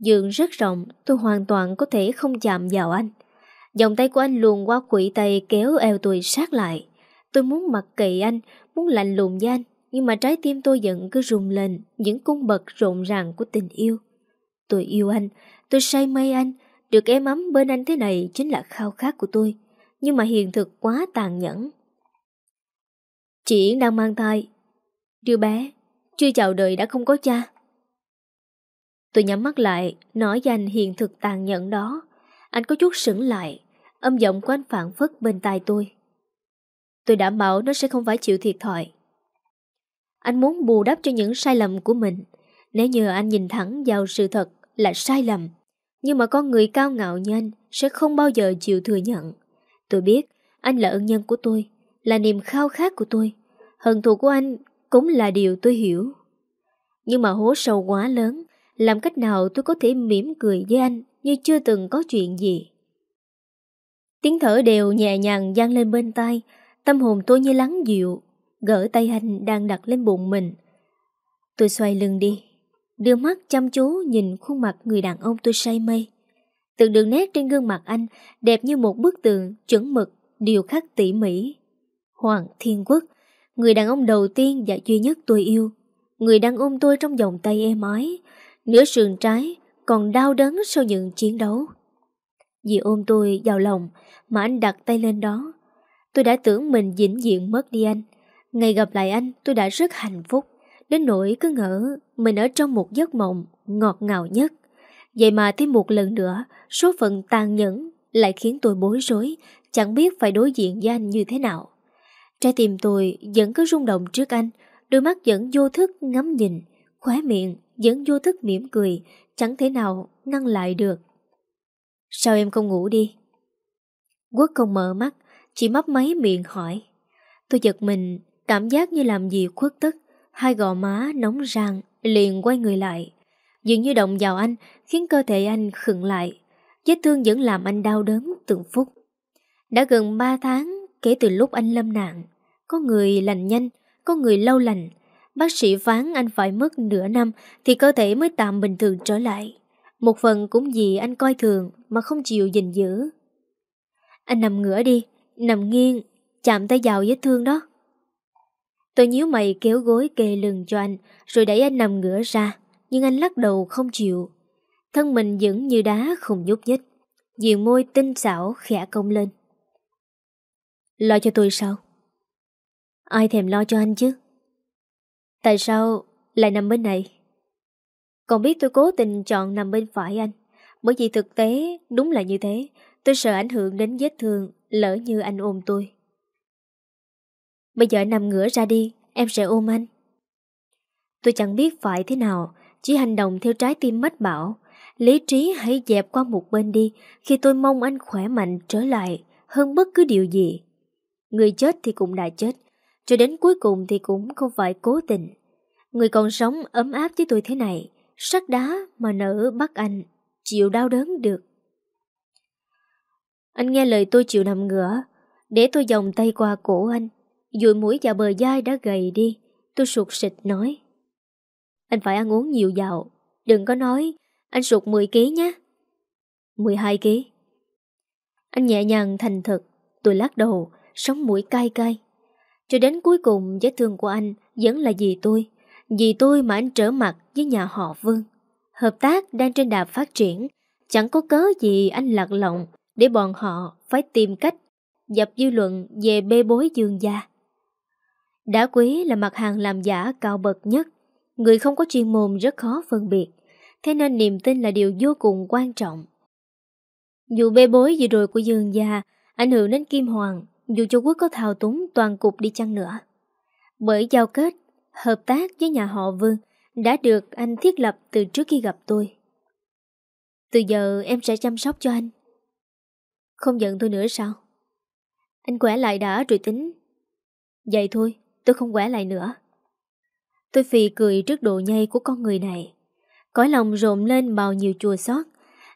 Giường rất rộng, Tôi hoàn toàn có thể không chạm vào anh. Dòng tay của anh luồn qua quỷ tay Kéo eo tôi sát lại. Tôi muốn mặc kệ anh, Muốn lạnh lùng với anh, Nhưng mà trái tim tôi vẫn cứ rung lên, Những cung bậc rộn ràng của tình yêu. Tôi yêu anh. Tôi say mê anh. Được êm ấm bên anh thế này Chính là khao khát của tôi. Nhưng mà hiện thực quá tàn nhẫn. Chị Yến đang mang thai. Đứa bé, Chưa chào đời đã không có cha. Tôi nhắm mắt lại, Nói với anh hiện thực tàn nhẫn đó. Anh có chút sững lại. Âm giọng của anh phản phất bên tai tôi. Tôi đảm bảo nó sẽ không phải chịu thiệt thòi. Anh muốn bù đắp cho những sai lầm của mình. Nếu như anh nhìn thẳng vào sự thật là sai lầm. Nhưng mà con người cao ngạo như anh Sẽ không bao giờ chịu thừa nhận. Tôi biết, anh là ân nhân của tôi, Là niềm khao khát của tôi. Hận thù của anh cũng là điều tôi hiểu. Nhưng mà hố sâu quá lớn, Làm cách nào tôi có thể mỉm cười với anh Như chưa từng có chuyện gì? Tiếng thở đều nhẹ nhàng gian lên bên tai, Tâm hồn tôi như lắng dịu, Gỡ tay anh đang đặt lên bụng mình. Tôi xoay lưng đi. Đưa mắt chăm chú nhìn khuôn mặt người đàn ông tôi say mê. Từng đường nét trên gương mặt anh Đẹp như một bức tường chuẩn mực, Điều khắc tỉ mỉ. Hoàng Thiên Quốc, Người đàn ông đầu tiên và duy nhất tôi yêu. Người đang ôm tôi trong vòng tay êm ái, Nửa sườn trái, Còn đau đớn sau những chiến đấu. Vì ôm tôi vào lòng Mà anh đặt tay lên đó. Tôi đã tưởng mình vĩnh diện mất đi anh. Ngày gặp lại anh, tôi đã rất hạnh phúc. Đến nỗi cứ ngỡ Mình ở trong một giấc mộng Ngọt ngào nhất. Vậy mà thêm một lần nữa, Số phận tàn nhẫn Lại khiến tôi bối rối, Chẳng biết phải đối diện với anh như thế nào. Trái tim tôi vẫn cứ rung động trước anh, Đôi mắt vẫn vô thức ngắm nhìn, Khóe miệng vẫn vô thức mỉm cười, Chẳng thể nào ngăn lại được. Sao em không ngủ đi? Quốc không mở mắt, Chỉ mấp máy miệng hỏi. Tôi giật mình, Cảm giác như làm gì khuất tức Hai gò má nóng rang, Liền quay người lại. Dường như động vào anh, Khiến cơ thể anh khựng lại. Vết thương vẫn làm anh đau đớn từng phút. Đã gần 3 tháng Kể từ lúc anh lâm nạn. Có người lành nhanh, Có người lâu lành. Bác sĩ phán anh phải mất nửa năm Thì cơ thể mới tạm bình thường trở lại. Một phần cũng vì anh coi thường Mà không chịu gìn giữ. Anh nằm ngửa đi, Nằm nghiêng, Chạm tay vào vết thương đó. Tôi nhíu mày kéo gối kề lưng cho anh, Rồi đẩy anh nằm ngửa ra, Nhưng anh lắc đầu không chịu Thân mình vẫn như đá không nhúc nhích diện môi tinh xảo khẽ công lên Lo cho tôi sao? Ai thèm lo cho anh chứ? Tại sao lại nằm bên này? Còn biết tôi cố tình chọn nằm bên phải anh, Bởi vì thực tế đúng là như thế, Tôi sợ ảnh hưởng đến vết thương, Lỡ như anh ôm tôi Bây giờ nằm ngửa ra đi, Em sẽ ôm anh. Tôi chẳng biết phải thế nào, Chỉ hành động theo trái tim mách bảo. Lý trí hãy dẹp qua một bên đi, Khi tôi mong anh khỏe mạnh trở lại, Hơn bất cứ điều gì. Người chết thì cũng đã chết, Cho đến cuối cùng thì cũng không phải cố tình. Người còn sống ấm áp với tôi thế này, Sắt đá mà nỡ bắt anh, Chịu đau đớn được. Anh nghe lời tôi chịu nằm ngửa, Để tôi vòng tay qua cổ anh dùi mũi vào bờ dai đã gầy đi Tôi sụt sịch nói Anh phải ăn uống nhiều dạo Đừng có nói, Anh sụt 10kg nhé 12kg Anh nhẹ nhàng thành thật Tôi lắc đầu, Sống mũi cay cay Cho đến cuối cùng, vết thương của anh vẫn là vì tôi. Vì tôi mà anh trở mặt với nhà họ Vương. Hợp tác đang trên đà phát triển. Chẳng có cớ gì anh lạc lọng để bọn họ phải tìm cách dập dư luận về bê bối dương gia. Đá quý là mặt hàng làm giả cao bậc nhất. Người không có chuyên môn rất khó phân biệt. Thế nên niềm tin là điều vô cùng quan trọng. Dù bê bối gì rồi của dương gia ảnh hưởng đến Kim Hoàng, dù cho quốc có thao túng toàn cục đi chăng nữa. Bởi giao kết, hợp tác với nhà họ Vương đã được anh thiết lập từ trước khi gặp tôi. Từ giờ em sẽ chăm sóc cho anh. Không giận tôi nữa sao? Anh khỏe lại đã rồi tính. Vậy thôi, tôi không quẻ lại nữa. Tôi phì cười trước độ nhây của con người này. Cõi lòng rộn lên bao nhiêu chua xót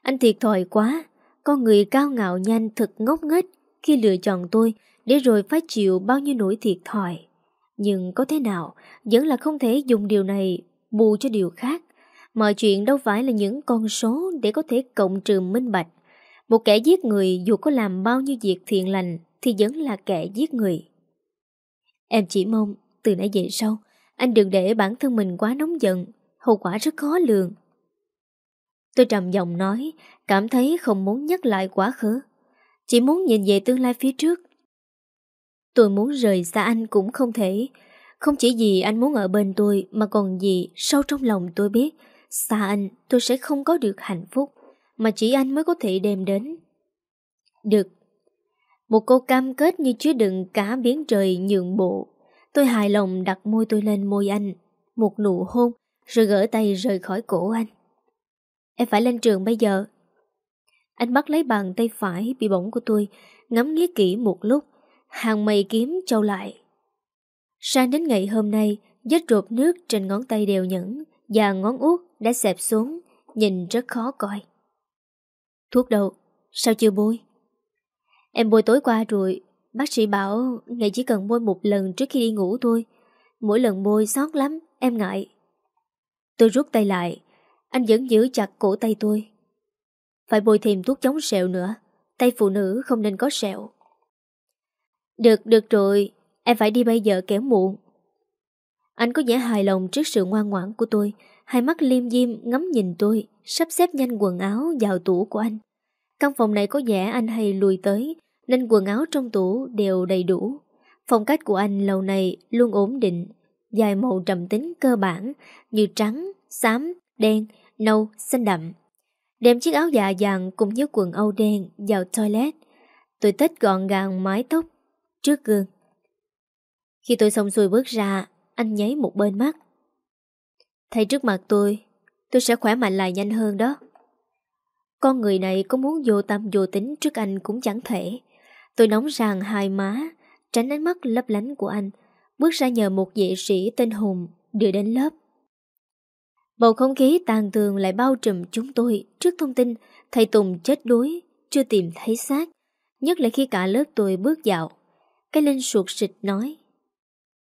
Anh thiệt thòi quá. Con người cao ngạo nhanh thật ngốc nghếch khi lựa chọn tôi để rồi phải chịu bao nhiêu nỗi thiệt thòi. Nhưng có thế nào, vẫn là không thể dùng điều này bù cho điều khác. Mọi chuyện đâu phải là những con số để có thể cộng trừ minh bạch. Một kẻ giết người dù có làm bao nhiêu việc thiện lành thì vẫn là kẻ giết người. Em chỉ mong từ nãy về sau anh đừng để bản thân mình quá nóng giận, hậu quả rất khó lường. Tôi trầm giọng nói, cảm thấy không muốn nhắc lại quá khứ. Chỉ muốn nhìn về tương lai phía trước. Tôi muốn rời xa anh cũng không thể. Không chỉ vì anh muốn ở bên tôi mà còn vì sâu trong lòng tôi biết xa anh tôi sẽ không có được hạnh phúc mà chỉ anh mới có thể đem đến. Được. Một câu cam kết như chứa đựng cả biến trời nhượng bộ. Tôi hài lòng đặt môi tôi lên môi anh. Một nụ hôn rồi gỡ tay rời khỏi cổ anh. Em phải lên trường bây giờ. Anh bắt lấy bàn tay phải bị bỏng của tôi, ngắm nghía kỹ một lúc, hàng mây kiếm trâu lại. Sang đến ngày hôm nay, vết rột nước trên ngón tay đều nhẫn và ngón út đã xẹp xuống, nhìn rất khó coi. Thuốc đâu? Sao chưa bôi? Em bôi tối qua rồi, bác sĩ bảo ngày chỉ cần bôi một lần trước khi đi ngủ thôi. Mỗi lần bôi sót lắm, em ngại. Tôi rút tay lại, anh vẫn giữ chặt cổ tay tôi. Phải bôi thêm thuốc chống sẹo nữa, tay phụ nữ không nên có sẹo. Được, được rồi, em phải đi bây giờ kéo muộn. Anh có vẻ hài lòng trước sự ngoan ngoãn của tôi, hai mắt liêm diêm ngắm nhìn tôi, sắp xếp nhanh quần áo vào tủ của anh. Căn phòng này có vẻ anh hay lùi tới, nên quần áo trong tủ đều đầy đủ. Phong cách của anh lâu nay luôn ổn định, dài màu trầm tính cơ bản như trắng, xám, đen, nâu, xanh đậm. Đem chiếc áo dạ dàng cùng với quần âu đen vào toilet. Tôi tết gọn gàng mái tóc trước gương. Khi tôi xong xuôi bước ra, anh nháy một bên mắt. Thấy trước mặt tôi, tôi sẽ khỏe mạnh lại nhanh hơn đó. Con người này có muốn vô tâm vô tính trước anh cũng chẳng thể. Tôi nóng ràng hai má, tránh ánh mắt lấp lánh của anh, bước ra nhờ một vệ sĩ tên Hùng đưa đến lớp. Bầu không khí tàn tường lại bao trùm chúng tôi trước thông tin thầy Tùng chết đuối, chưa tìm thấy xác, nhất là khi cả lớp tôi bước dạo. Cái Linh suột xịt nói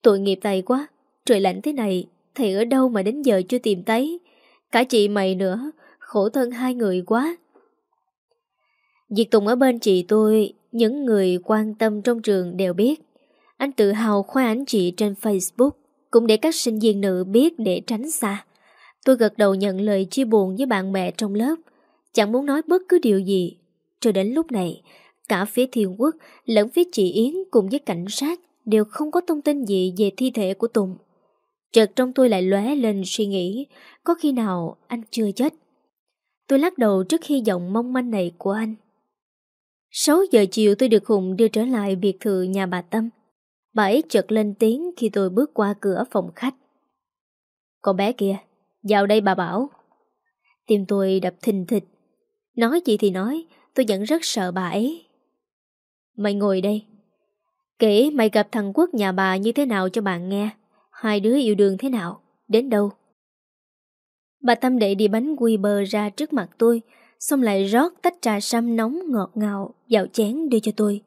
Tội nghiệp thầy quá, trời lạnh thế này, thầy ở đâu mà đến giờ chưa tìm thấy. Cả chị mày nữa, khổ thân hai người quá. Diệt Tùng ở bên chị tôi, những người quan tâm trong trường đều biết. Anh tự hào khoe ảnh chị trên Facebook, cũng để các sinh viên nữ biết để tránh xa. Tôi gật đầu nhận lời chia buồn với bạn bè trong lớp, chẳng muốn nói bất cứ điều gì. Cho đến lúc này, cả phía Thiên Quốc lẫn phía chị Yến cùng với cảnh sát đều không có thông tin gì về thi thể của Tùng. Chợt trong tôi lại lóe lên suy nghĩ, có khi nào anh chưa chết. Tôi lắc đầu trước hy vọng mong manh này của anh. 6 giờ chiều tôi được Hùng đưa trở lại biệt thự nhà bà Tâm. Bà ấy chợt lên tiếng khi tôi bước qua cửa phòng khách. Con bé kia, vào đây bà bảo. Tim tôi đập thình thịch. Nói gì thì nói, tôi vẫn rất sợ bà ấy. Mày ngồi đây. Kể mày gặp thằng Quốc nhà bà như thế nào cho bạn nghe. Hai đứa yêu đương thế nào, đến đâu. Bà Tâm đệ đi bánh quy bơ ra trước mặt tôi, xong lại rót tách trà sâm nóng ngọt ngào vào chén đưa cho tôi.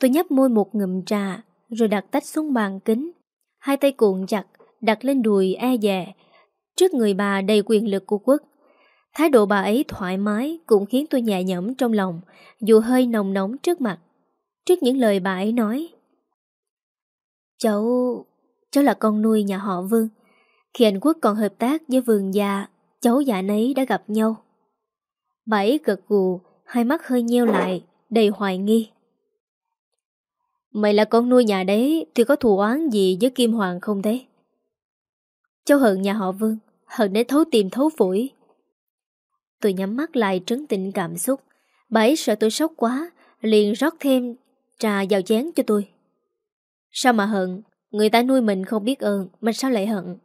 Tôi nhấp môi một ngụm trà, rồi đặt tách xuống bàn kính. Hai tay cuộn chặt, đặt lên đùi e dè. Trước người bà đầy quyền lực của quốc. Thái độ bà ấy thoải mái cũng khiến tôi nhẹ nhõm trong lòng, dù hơi nồng nóng trước mặt. Trước những lời bà ấy nói, Cháu... cháu là con nuôi nhà họ Vương. Khi anh Quốc còn hợp tác với Vương gia, cháu và nấy đã gặp nhau. Bà ấy gật gù, hai mắt hơi nheo lại, đầy hoài nghi. Mày là con nuôi nhà đấy thì có thù oán gì với Kim Hoàng không thế? Cháu hận nhà họ Vương, hận đến thấu tìm thấu phổi. Tôi nhắm mắt lại trấn tĩnh cảm xúc. Bà ấy sợ tôi sốc quá, liền rót thêm trà vào chén cho tôi. Sao mà hận? Người ta nuôi mình không biết ơn, mà sao lại hận?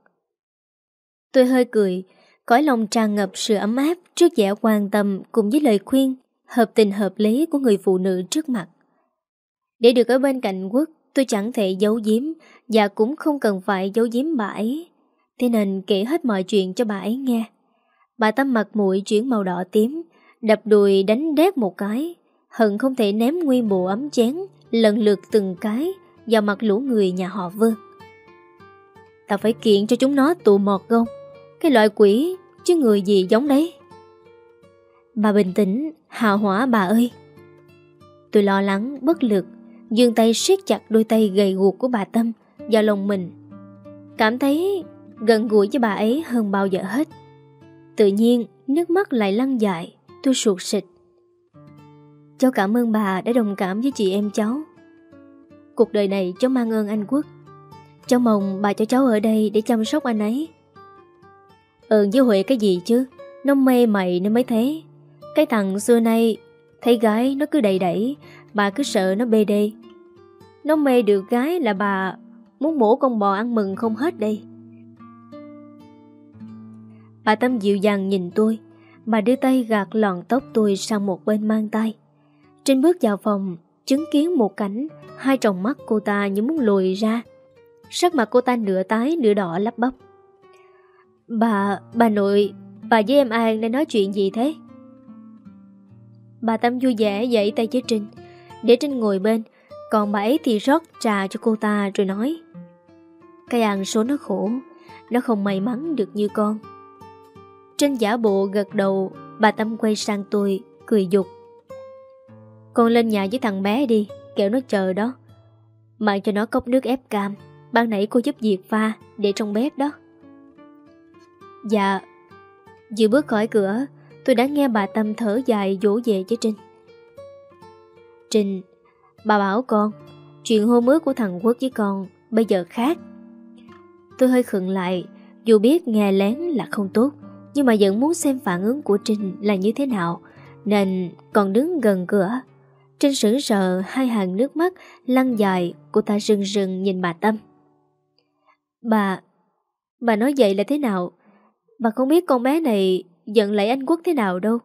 Tôi hơi cười, cõi lòng tràn ngập sự ấm áp trước vẻ quan tâm cùng với lời khuyên hợp tình hợp lý của người phụ nữ trước mặt. Để được ở bên cạnh quốc, tôi chẳng thể giấu giếm và cũng không cần phải giấu giếm bà ấy. Thế nên kể hết mọi chuyện cho bà ấy nghe. Bà Tâm mặt mũi chuyển màu đỏ tím, đập đùi đánh đét một cái, hận không thể ném nguyên bộ ấm chén, lần lượt từng cái vào mặt lũ người nhà họ Vương. Ta phải kiện cho chúng nó tụ mọt không? Cái loại quỷ, chứ người gì giống đấy. Bà bình tĩnh, hào hỏa bà ơi. Tôi lo lắng, bất lực, dương tay siết chặt đôi tay gầy guộc của bà Tâm vào lòng mình. Cảm thấy gần gũi với bà ấy hơn bao giờ hết. Tự nhiên, nước mắt lại lăn dài, tôi sụt sịch. Cháu cảm ơn bà đã đồng cảm với chị em cháu. Cuộc đời này cháu mang ơn anh Quốc. Cháu mong bà cho cháu ở đây để chăm sóc anh ấy. Ơn với Huệ cái gì chứ, nó mê mày nên mới thế. Cái thằng xưa nay Thấy gái nó cứ đầy đẩy Bà cứ sợ nó bê đê. Nó mê được gái là bà Muốn mổ con bò ăn mừng không hết đây. Bà Tâm dịu dàng nhìn tôi. Bà đưa tay gạt lọn tóc tôi sang một bên mang tay. Trên bước vào phòng Chứng kiến một cảnh Hai tròng mắt cô ta như muốn lùi ra. Sắc mặt cô ta nửa tái nửa đỏ lắp bắp. Bà, bà nội Bà với em An đang nói chuyện gì thế? Bà Tâm vui vẻ dậy tay với Trinh. Để Trinh ngồi bên Còn bà ấy thì rót trà cho cô ta rồi nói. Cái An số nó khổ Nó không may mắn được như con. Trinh giả bộ gật đầu Bà Tâm quay sang tôi Cười dục. Con lên nhà với thằng bé đi Kẹo nó chờ đó. Mang cho nó cốc nước ép cam Ban nãy cô giúp việc pha Để trong bếp đó. Dạ. Vừa bước khỏi cửa, Tôi đã nghe bà Tâm thở dài dỗ về với Trinh. Trinh, Bà bảo con, Chuyện hôn ước của thằng Quốc với con Bây giờ khác. Tôi hơi khựng lại, Dù biết nghe lén là không tốt, Nhưng mà vẫn muốn xem phản ứng của Trinh là như thế nào, Nên còn đứng gần cửa. Trinh sững sờ, hai hàng nước mắt Lăn dài, Cô ta rừng rừng nhìn bà Tâm. Bà Bà nói vậy là thế nào? Bà không biết con bé này giận lại anh Quốc thế nào đâu.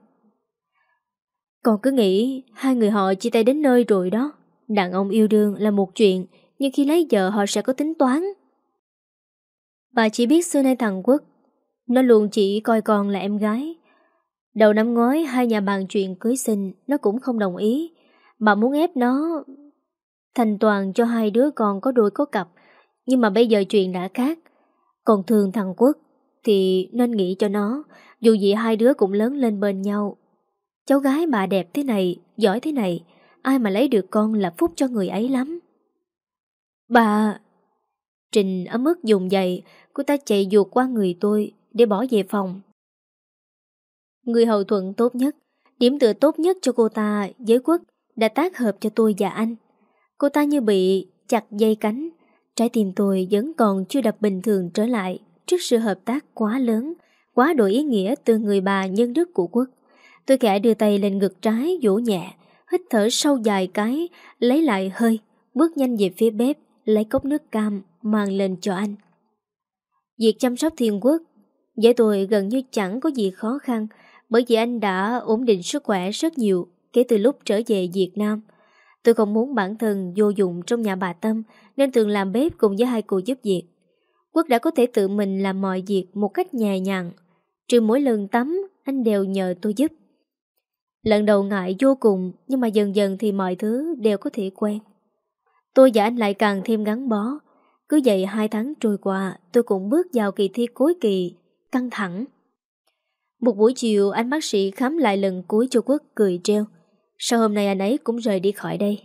Còn cứ nghĩ hai người họ chia tay đến nơi rồi đó. Đàn ông yêu đương là một chuyện, nhưng khi lấy vợ họ sẽ có tính toán. Bà chỉ biết xưa nay thằng Quốc, nó luôn chỉ coi con là em gái. Đầu năm ngoái hai nhà bàn chuyện cưới sinh, nó cũng không đồng ý. Bà muốn ép nó thành toàn cho hai đứa con có đôi có cặp, nhưng mà bây giờ chuyện đã khác. Còn thường thằng Quốc thì nên nghĩ cho nó, dù gì hai đứa cũng lớn lên bên nhau. Cháu gái bà đẹp thế này Giỏi thế này Ai mà lấy được con là phúc cho người ấy lắm. Bà Trình ấm ức dùng dậy Cô ta chạy ruột qua người tôi Để bỏ về phòng. Người hậu thuận tốt nhất Điểm tựa tốt nhất cho cô ta Giới quốc đã tác hợp cho tôi và anh. Cô ta như bị chặt dây cánh Trái tim tôi vẫn còn chưa đập bình thường trở lại. Trước sự hợp tác quá lớn quá đổi ý nghĩa từ người bà nhân đức của quốc. Tôi kẻ đưa tay lên ngực trái vỗ nhẹ, hít thở sâu dài cái, lấy lại hơi, bước nhanh về phía bếp, lấy cốc nước cam, mang lên cho anh. Việc chăm sóc thiên quốc, với tôi gần như chẳng có gì khó khăn, bởi vì anh đã ổn định sức khỏe rất nhiều kể từ lúc trở về Việt Nam. Tôi không muốn bản thân vô dụng trong nhà bà Tâm, nên thường làm bếp cùng với hai cô giúp việc. Quốc đã có thể tự mình làm mọi việc một cách nhẹ nhàng, Trừ mỗi lần tắm Anh đều nhờ tôi giúp. Lần đầu ngại vô cùng Nhưng mà dần dần thì mọi thứ đều có thể quen. Tôi và anh lại càng thêm gắn bó. Cứ vậy hai tháng trôi qua Tôi cũng bước vào kỳ thi cuối kỳ Căng thẳng. Một buổi chiều anh bác sĩ khám lại lần cuối cho Quốc cười treo Sau hôm nay anh ấy cũng rời đi khỏi đây?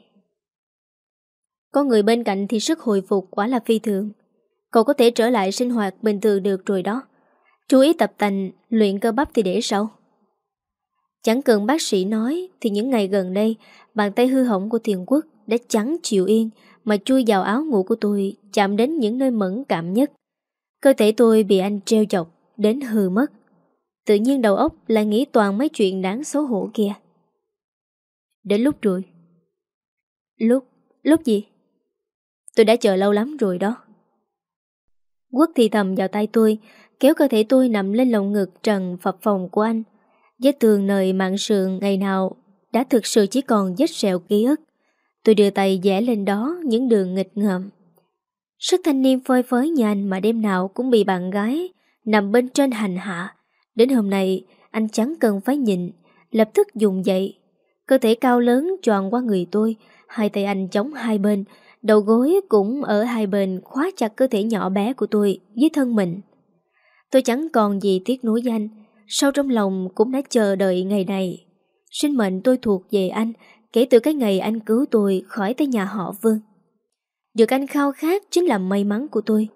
Có người bên cạnh thì sức hồi phục quá là phi thường. Cậu có thể trở lại sinh hoạt bình thường được rồi đó. Chú ý tập tành, luyện cơ bắp thì để sau. Chẳng cần bác sĩ nói thì những ngày gần đây, bàn tay hư hỏng của thiền quốc đã trắng chịu yên mà chui vào áo ngủ của tôi chạm đến những nơi mẫn cảm nhất. Cơ thể tôi bị anh treo chọc đến hư mất. Tự nhiên đầu óc lại nghĩ toàn mấy chuyện đáng xấu hổ kia. Đến lúc rồi. Lúc? Lúc gì? Tôi đã chờ lâu lắm rồi đó. Quốc thì thầm vào tay tôi, kéo cơ thể tôi nằm lên lồng ngực trần phập phòng của anh. Vết tường nơi mạng sườn ngày nào đã thực sự chỉ còn vết sẹo ký ức. Tôi đưa tay vẽ lên đó những đường nghịch ngợm. Sức thanh niên phơi phới như anh mà đêm nào cũng bị bạn gái nằm bên trên hành hạ. Đến hôm nay, anh chẳng cần phải nhịn, lập tức dùng dậy. Cơ thể cao lớn tròn qua người tôi, hai tay anh chống hai bên, đầu gối cũng ở hai bên khóa chặt cơ thể nhỏ bé của tôi với thân mình. Tôi chẳng còn gì tiếc nuối danh, sâu trong lòng cũng đã chờ đợi ngày này. Sinh mệnh tôi thuộc về anh, kể từ cái ngày anh cứu tôi khỏi tay nhà họ Vương. Được anh khao khát chính là may mắn của tôi.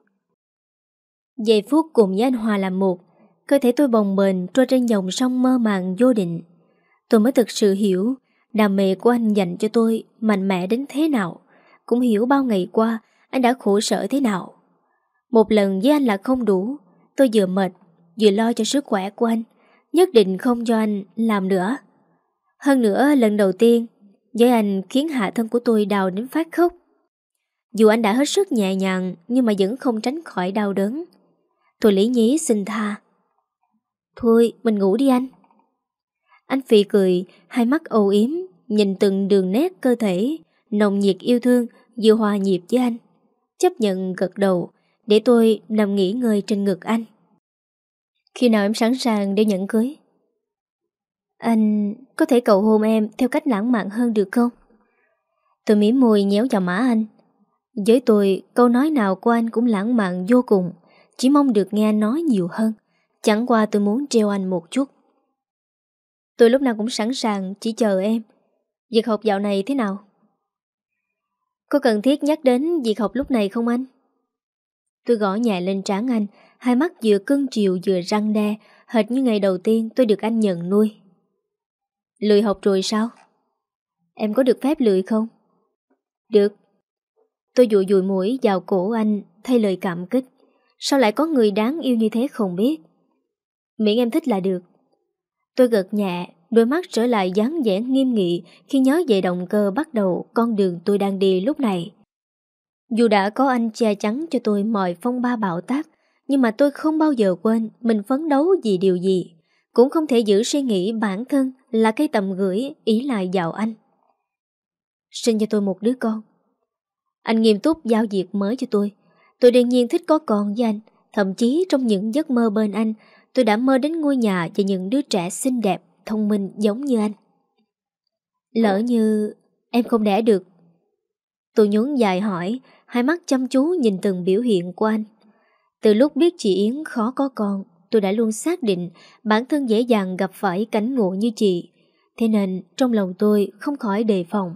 Giây phút cùng với anh Hòa làm một, cơ thể tôi bồng bềnh trôi trên dòng sông mơ màng vô định. Tôi mới thực sự hiểu đam mê của anh dành cho tôi mạnh mẽ đến thế nào. Cũng hiểu bao ngày qua anh đã khổ sở thế nào. Một lần với anh là không đủ, tôi vừa mệt, vừa lo cho sức khỏe của anh, nhất định không cho anh làm nữa. Hơn nữa lần đầu tiên với anh khiến hạ thân của tôi đau đến phát khóc. Dù anh đã hết sức nhẹ nhàng nhưng mà vẫn không tránh khỏi đau đớn. Tôi lý nhí xin tha. Thôi, mình ngủ đi anh. Anh phì cười, hai mắt âu yếm, nhìn từng đường nét cơ thể, nồng nhiệt yêu thương, vừa hòa nhịp với anh. Chấp nhận gật đầu, để tôi nằm nghỉ ngơi trên ngực anh. Khi nào em sẵn sàng để nhận cưới? Anh có thể cầu hôn em theo cách lãng mạn hơn được không? Tôi mỉm môi nhéo vào má anh. Với tôi, câu nói nào của anh cũng lãng mạn vô cùng. Chỉ mong được nghe anh nói nhiều hơn. Chẳng qua tôi muốn treo anh một chút. Tôi lúc nào cũng sẵn sàng, chỉ chờ em. Việc học dạo này thế nào? Có cần thiết nhắc đến việc học lúc này không anh? Tôi gõ nhẹ lên trán anh, hai mắt vừa cưng chiều vừa răng đe, hệt như ngày đầu tiên tôi được anh nhận nuôi. Lười học rồi sao? Em có được phép lười không? Được. Tôi dụi dụi mũi vào cổ anh thay lời cảm kích. Sao lại có người đáng yêu như thế không biết? Miễn em thích là được. Tôi gật nhẹ, đôi mắt trở lại dáng vẻ nghiêm nghị khi nhớ về động cơ bắt đầu con đường tôi đang đi lúc này. Dù đã có anh che chắn cho tôi mọi phong ba bạo tác, nhưng mà tôi không bao giờ quên mình phấn đấu vì điều gì. Cũng không thể giữ suy nghĩ bản thân là cái tầm gửi ý lại vào anh. Sinh cho tôi một đứa con. Anh nghiêm túc giao việc mới cho tôi. Tôi đương nhiên thích có con với anh. Thậm chí trong những giấc mơ bên anh, tôi đã mơ đến ngôi nhà và những đứa trẻ xinh đẹp, thông minh giống như anh. Lỡ như em không đẻ được. Tôi nhún dài hỏi, hai mắt chăm chú nhìn từng biểu hiện của anh. Từ lúc biết chị Yến khó có con, tôi đã luôn xác định bản thân dễ dàng gặp phải cảnh ngộ như chị. Thế nên trong lòng tôi không khỏi đề phòng.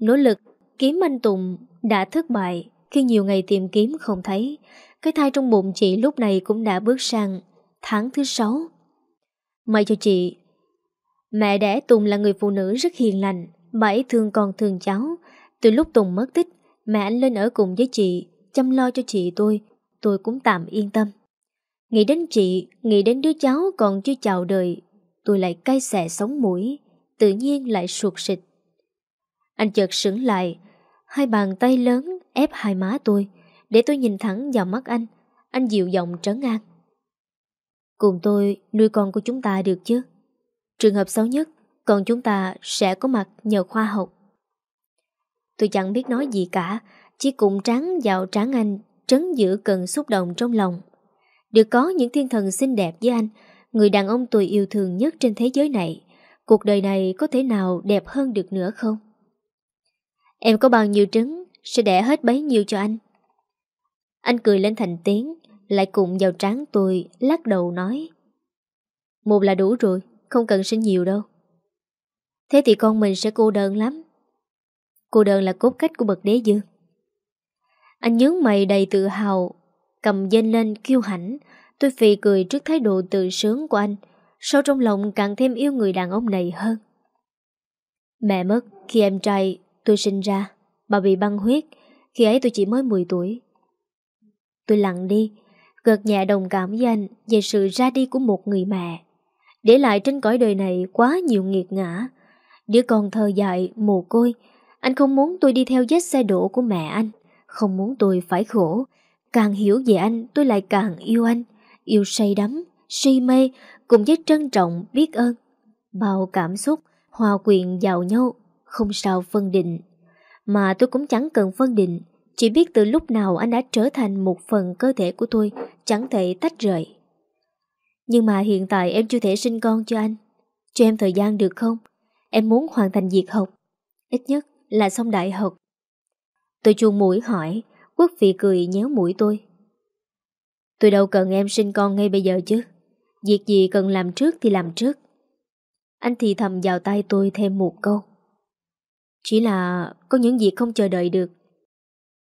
Nỗ lực kiếm anh Tùng đã thất bại khi nhiều ngày tìm kiếm không thấy. Cái thai trong bụng chị lúc này cũng đã bước sang tháng thứ sáu. May cho chị, mẹ đẻ Tùng là người phụ nữ rất hiền lành, bà ấy thương con thương cháu. Từ lúc Tùng mất tích, mẹ anh lên ở cùng với chị, chăm lo cho chị tôi, tôi cũng tạm yên tâm. Nghĩ đến chị, nghĩ đến đứa cháu còn chưa chào đời, tôi lại cay xè sống mũi, tự nhiên lại sụt sịt. Anh chợt sững lại, hai bàn tay lớn ép hai má tôi, để tôi nhìn thẳng vào mắt anh, anh dịu giọng trấn an. Cùng tôi nuôi con của chúng ta được chứ? Trường hợp xấu nhất, còn chúng ta sẽ có mặt nhờ khoa học. Tôi chẳng biết nói gì cả, chỉ cùng trắng vào tráng anh, trấn giữ cần xúc động trong lòng. Được có những thiên thần xinh đẹp với anh, người đàn ông tôi yêu thương nhất trên thế giới này, cuộc đời này có thể nào đẹp hơn được nữa không? Em có bao nhiêu trứng, sẽ đẻ hết bấy nhiêu cho anh. Anh cười lên thành tiếng, lại cùng vào trán tôi, lắc đầu nói. Một là đủ rồi, không cần sinh nhiều đâu. Thế thì con mình sẽ cô đơn lắm. Cô đơn là cốt cách của bậc đế dương. Anh nhướng mày đầy tự hào, cầm dên lên kiêu hãnh. Tôi phì cười trước thái độ tự sướng của anh, sâu trong lòng càng thêm yêu người đàn ông này hơn. Mẹ mất khi em trai tôi sinh ra, bà bị băng huyết, khi ấy tôi chỉ mới 10 tuổi. Tôi lặng đi, gật nhẹ đồng cảm với anh về sự ra đi của một người mẹ. Để lại trên cõi đời này quá nhiều nghiệt ngã. Đứa con thơ dại, mồ côi, anh không muốn tôi đi theo vết xe đổ của mẹ anh, không muốn tôi phải khổ. Càng hiểu về anh, tôi lại càng yêu anh, yêu say đắm, si mê, cùng với trân trọng, biết ơn. Bao cảm xúc, hòa quyện vào nhau, không sao phân định. Mà tôi cũng chẳng cần phân định, chỉ biết từ lúc nào anh đã trở thành một phần cơ thể của tôi, chẳng thể tách rời. Nhưng mà hiện tại em chưa thể sinh con cho anh. Cho em thời gian được không? Em muốn hoàn thành việc học. Ít nhất là xong đại học. Tôi chuông mũi hỏi, quốc vị cười nhéo mũi tôi. Tôi đâu cần em sinh con ngay bây giờ chứ. Việc gì cần làm trước thì làm trước. Anh thì thầm vào tay tôi thêm một câu. Chỉ là có những việc không chờ đợi được.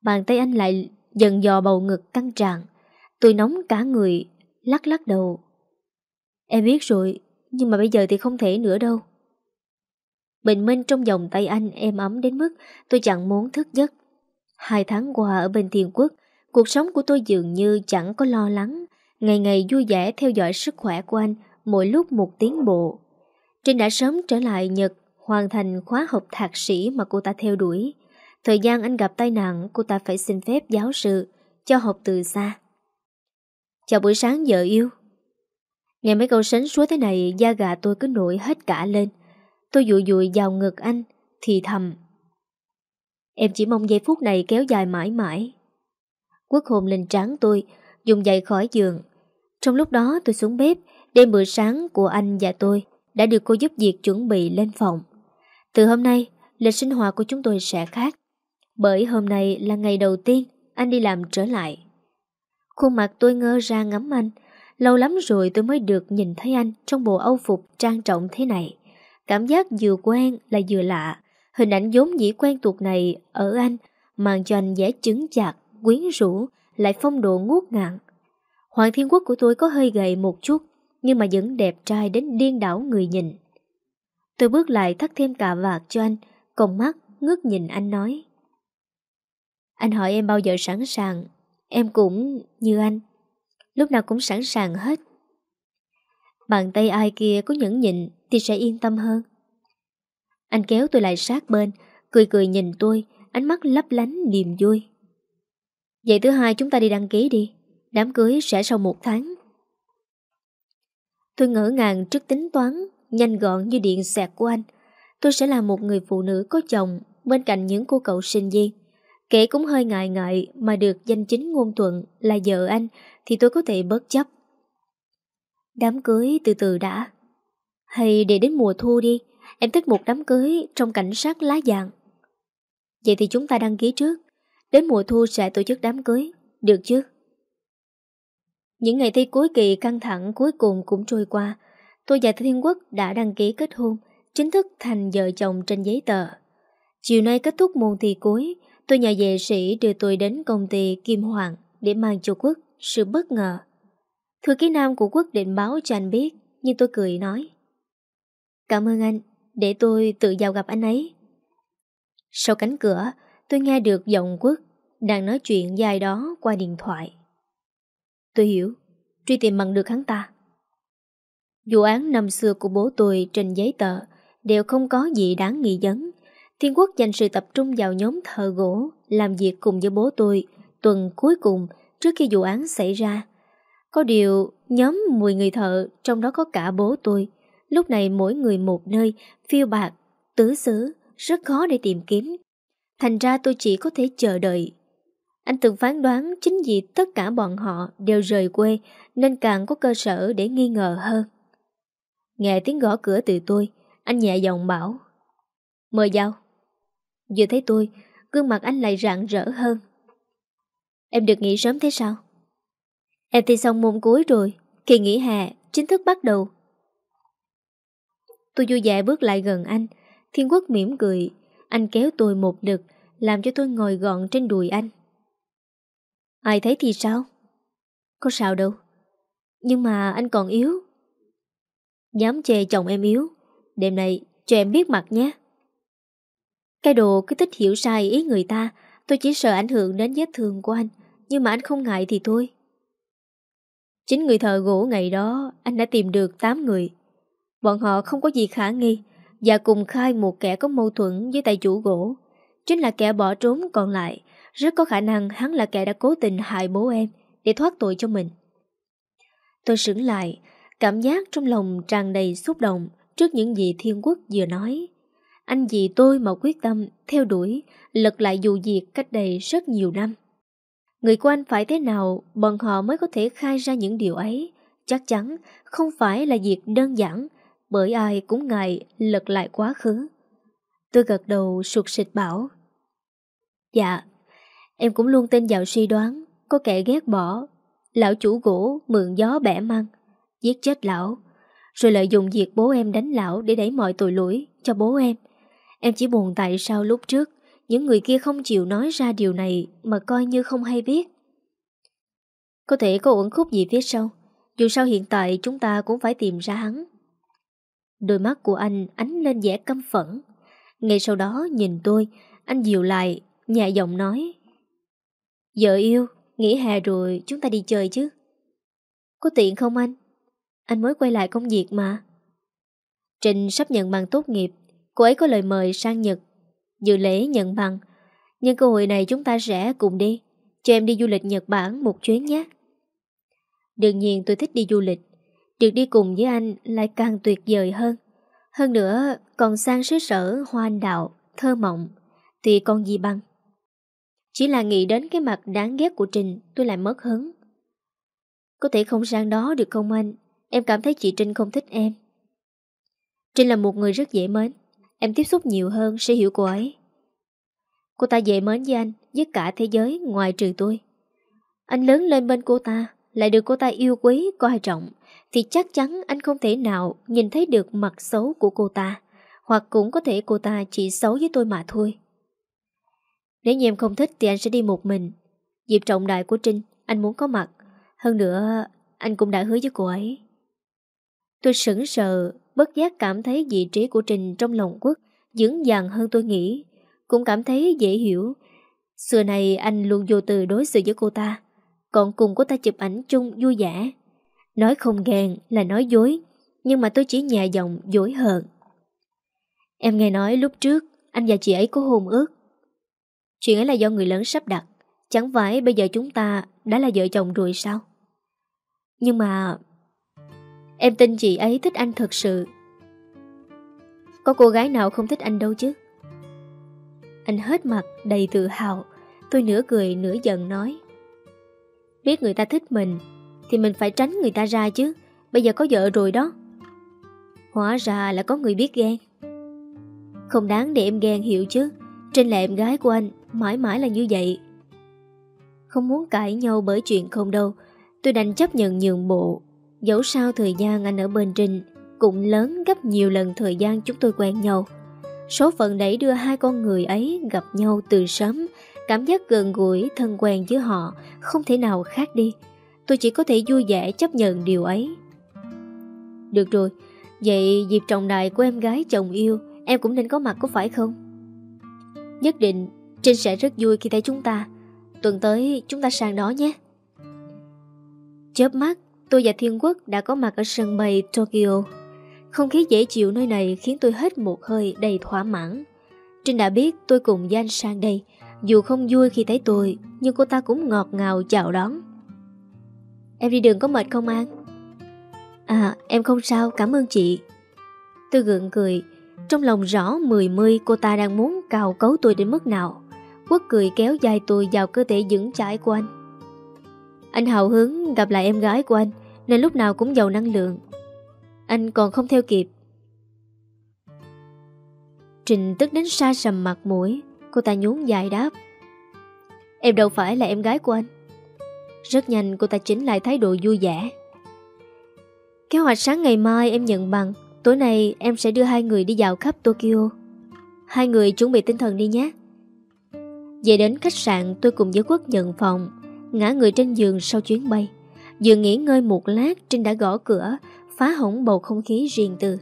Bàn tay anh lại dần dò bầu ngực căng tràn. Tôi nóng cả người, lắc lắc đầu. Em biết rồi, nhưng mà bây giờ thì không thể nữa đâu. Bình minh trong vòng tay anh êm ấm đến mức tôi chẳng muốn thức giấc. Hai tháng qua ở bên thiên quốc, cuộc sống của tôi dường như chẳng có lo lắng. Ngày ngày vui vẻ theo dõi sức khỏe của anh, mỗi lúc một tiến bộ. Trinh đã sớm trở lại Nhật, hoàn thành khóa học thạc sĩ mà cô ta theo đuổi. Thời gian anh gặp tai nạn, cô ta phải xin phép giáo sư, cho học từ xa. Chào buổi sáng vợ yêu. Nghe mấy câu sánh suối thế này, da gà tôi cứ nổi hết cả lên. Tôi dụi dụi vào ngực anh, thì thầm. Em chỉ mong giây phút này kéo dài mãi mãi. Quốc hồn lên trán tôi, dùng dậy khỏi giường. Trong lúc đó tôi xuống bếp, đêm bữa sáng của anh và tôi đã được cô giúp việc chuẩn bị lên phòng. Từ hôm nay, lịch sinh hoạt của chúng tôi sẽ khác. Bởi hôm nay là ngày đầu tiên anh đi làm trở lại. Khuôn mặt tôi ngơ ra ngắm anh. Lâu lắm rồi tôi mới được nhìn thấy anh trong bộ âu phục trang trọng thế này. Cảm giác vừa quen là vừa lạ. Hình ảnh vốn dĩ quen thuộc này ở anh mang cho anh vẻ chứng chặt, quyến rũ, lại phong độ ngút ngạn. Hoàng thiên quốc của tôi có hơi gầy một chút, nhưng mà vẫn đẹp trai đến điên đảo người nhìn. Tôi bước lại thắt thêm cà vạt cho anh, còng mắt ngước nhìn anh nói. Anh hỏi em bao giờ sẵn sàng, em cũng như anh, lúc nào cũng sẵn sàng hết. Bàn tay ai kia có nhẫn nhịn thì sẽ yên tâm hơn. Anh kéo tôi lại sát bên, cười cười nhìn tôi, ánh mắt lấp lánh niềm vui. Vậy thứ hai chúng ta đi đăng ký đi, đám cưới sẽ sau một tháng. Tôi ngỡ ngàng trước tính toán, nhanh gọn như điện xẹt của anh. Tôi sẽ là một người phụ nữ có chồng bên cạnh những cô cậu sinh viên. Kể cũng hơi ngại ngại mà được danh chính ngôn thuận là vợ anh thì tôi có thể bớt chấp. Đám cưới từ từ đã. Hay để đến mùa thu đi, em thích một đám cưới trong cảnh sát lá vàng. Vậy thì chúng ta đăng ký trước, đến mùa thu sẽ tổ chức đám cưới, được chứ? Những ngày thi cuối kỳ căng thẳng cuối cùng cũng trôi qua, tôi và Thiên Quốc đã đăng ký kết hôn, chính thức thành vợ chồng trên giấy tờ. Chiều nay kết thúc môn thi cuối, tôi nhờ vệ sĩ đưa tôi đến công ty Kim Hoàng để mang cho Quốc sự bất ngờ. Thư ký nam của Quốc định báo cho anh biết, nhưng tôi cười nói. Cảm ơn anh, để tôi tự vào gặp anh ấy. Sau cánh cửa, tôi nghe được giọng Quốc đang nói chuyện dài đó qua điện thoại. Tôi hiểu, truy tìm bằng được hắn ta. Vụ án năm xưa của bố tôi trên giấy tờ đều không có gì đáng nghi vấn. Thiên Quốc dành sự tập trung vào nhóm thợ gỗ, làm việc cùng với bố tôi tuần cuối cùng trước khi vụ án xảy ra. Có điều, nhóm 10 người thợ, trong đó có cả bố tôi, lúc này mỗi người một nơi, phiêu bạc, tứ xứ, rất khó để tìm kiếm. Thành ra tôi chỉ có thể chờ đợi. Anh từng phán đoán chính vì tất cả bọn họ đều rời quê nên càng có cơ sở để nghi ngờ hơn. Nghe tiếng gõ cửa từ tôi, anh nhẹ giọng bảo. Mời vào. Vừa thấy tôi, gương mặt anh lại rạng rỡ hơn. Em được nghỉ sớm thế sao? Em thi xong môn cuối rồi, kỳ nghỉ hè, chính thức bắt đầu. Tôi vui vẻ bước lại gần anh, Thiên Quốc mỉm cười, anh kéo tôi một lực, làm cho tôi ngồi gọn trên đùi anh. Ai thấy thì sao? Có sao đâu. Nhưng mà anh còn yếu. Dám chê chồng em yếu. Đêm nay cho em biết mặt nhé. Cái đồ cứ thích hiểu sai ý người ta. Tôi chỉ sợ ảnh hưởng đến vết thương của anh. Nhưng mà anh không ngại thì thôi. Chính người thợ gỗ ngày đó anh đã tìm được 8 người. Bọn họ không có gì khả nghi và cùng khai một kẻ có mâu thuẫn với tài chủ gỗ. Chính là kẻ bỏ trốn còn lại. Rất có khả năng hắn là kẻ đã cố tình hại bố em để thoát tội cho mình. Tôi sững lại, cảm giác trong lòng tràn đầy xúc động trước những gì Thiên Quốc vừa nói. Anh vì tôi mà quyết tâm theo đuổi, lật lại dù diệt cách đây rất nhiều năm. Người của anh phải thế nào bọn họ mới có thể khai ra những điều ấy? Chắc chắn không phải là việc đơn giản, bởi ai cũng ngại lật lại quá khứ. Tôi gật đầu sụt sịt bảo. Dạ, em cũng luôn tin vào suy đoán, có kẻ ghét bỏ. Lão chủ gỗ mượn gió bẻ măng, giết chết lão, rồi lợi dụng việc bố em đánh lão để đẩy mọi tội lỗi cho bố em. Em chỉ buồn tại sao lúc trước những người kia không chịu nói ra điều này mà coi như không hay biết. Có thể có uẩn khúc gì phía sau, dù sao hiện tại chúng ta cũng phải tìm ra hắn. Đôi mắt của anh ánh lên vẻ căm phẫn. Ngay sau đó nhìn tôi, anh dịu lại, nhẹ giọng nói. Vợ yêu, nghỉ hè rồi chúng ta đi chơi chứ. Có tiện không anh? Anh mới quay lại công việc mà. trình sắp nhận bằng tốt nghiệp, cô ấy có lời mời sang Nhật dự lễ nhận bằng. Nhân cơ hội này chúng ta sẽ cùng đi, cho em đi du lịch Nhật Bản một chuyến nhé. Đương nhiên tôi thích đi du lịch, được đi cùng với anh lại càng tuyệt vời hơn. Hơn nữa, còn sang xứ sở hoa anh đạo, thơ mộng, thì còn gì bằng. Chỉ là nghĩ đến cái mặt đáng ghét của Trình tôi lại mất hứng. Có thể không sang đó được không anh? Em cảm thấy chị Trinh không thích em. Trinh là một người rất dễ mến. Em tiếp xúc nhiều hơn sẽ hiểu cô ấy. Cô ta dễ mến với anh Với cả thế giới ngoài trừ tôi. Anh lớn lên bên cô ta Lại được cô ta yêu quý, coi trọng Thì chắc chắn anh không thể nào Nhìn thấy được mặt xấu của cô ta Hoặc cũng có thể cô ta chỉ xấu với tôi mà thôi. Nếu như em không thích Thì anh sẽ đi một mình. Dịp trọng đại của Trinh Anh muốn có mặt. Hơn nữa anh cũng đã hứa với cô ấy. Tôi sững sờ bất giác cảm thấy vị trí của Trình trong lòng quốc dững dàng hơn tôi nghĩ. Cũng cảm thấy dễ hiểu. Xưa này anh luôn vô từ đối xử với cô ta, còn cùng cô ta chụp ảnh chung vui vẻ. Nói không ghen là nói dối, nhưng mà tôi chỉ nhẹ giọng dối hờn. Em nghe nói lúc trước anh và chị ấy có hôn ước. Chuyện ấy là do người lớn sắp đặt, chẳng phải bây giờ chúng ta đã là vợ chồng rồi sao? Nhưng mà Em tin chị ấy thích anh thật sự. Có cô gái nào không thích anh đâu chứ? Anh hết mặt, đầy tự hào. Tôi nửa cười, nửa giận nói. Biết người ta thích mình, Thì mình phải tránh người ta ra chứ. Bây giờ có vợ rồi đó. Hóa ra là có người biết ghen. Không đáng để em ghen hiểu chứ. Trên là em gái của anh, Mãi mãi là như vậy. Không muốn cãi nhau bởi chuyện không đâu. Tôi đành chấp nhận nhường bộ. Dẫu sao thời gian anh ở bên Trinh cũng lớn gấp nhiều lần thời gian chúng tôi quen nhau. Số phận đẩy đưa hai con người ấy gặp nhau từ sớm, cảm giác gần gũi, thân quen với họ không thể nào khác đi. Tôi chỉ có thể vui vẻ chấp nhận điều ấy. Được rồi, vậy dịp trọng đại của em gái chồng yêu em cũng nên có mặt có phải không? Nhất định Trinh sẽ rất vui khi thấy chúng ta. Tuần tới chúng ta sang đó nhé. Chớp mắt Tôi và Thiên Quốc đã có mặt ở sân bay Tokyo. Không khí dễ chịu nơi này khiến tôi hết một hơi đầy thỏa mãn. Trinh đã biết tôi cùng danh sang đây. Dù không vui khi thấy tôi, nhưng cô ta cũng ngọt ngào chào đón. Em đi đường có mệt không An? À, em không sao, cảm ơn chị. Tôi gượng cười, trong lòng rõ mười mươi cô ta đang muốn cào cấu tôi đến mức nào. Quốc cười kéo dài tôi vào cơ thể vững chãi của anh. Anh hào hứng gặp lại em gái của anh, Nên lúc nào cũng giàu năng lượng. Anh còn không theo kịp. Trình tức đến xa sầm mặt mũi, Cô ta nhún dài đáp. Em đâu phải là em gái của anh. Rất nhanh cô ta chỉnh lại thái độ vui vẻ. Kế hoạch sáng ngày mai em nhận bằng, Tối nay em sẽ đưa hai người đi dạo khắp Tokyo. Hai người chuẩn bị tinh thần đi nhé. Về đến khách sạn, tôi cùng với Quốc nhận phòng. Ngã người trên giường sau chuyến bay. Vừa nghỉ ngơi một lát, Trinh đã gõ cửa, Phá hỏng bầu không khí riêng tư.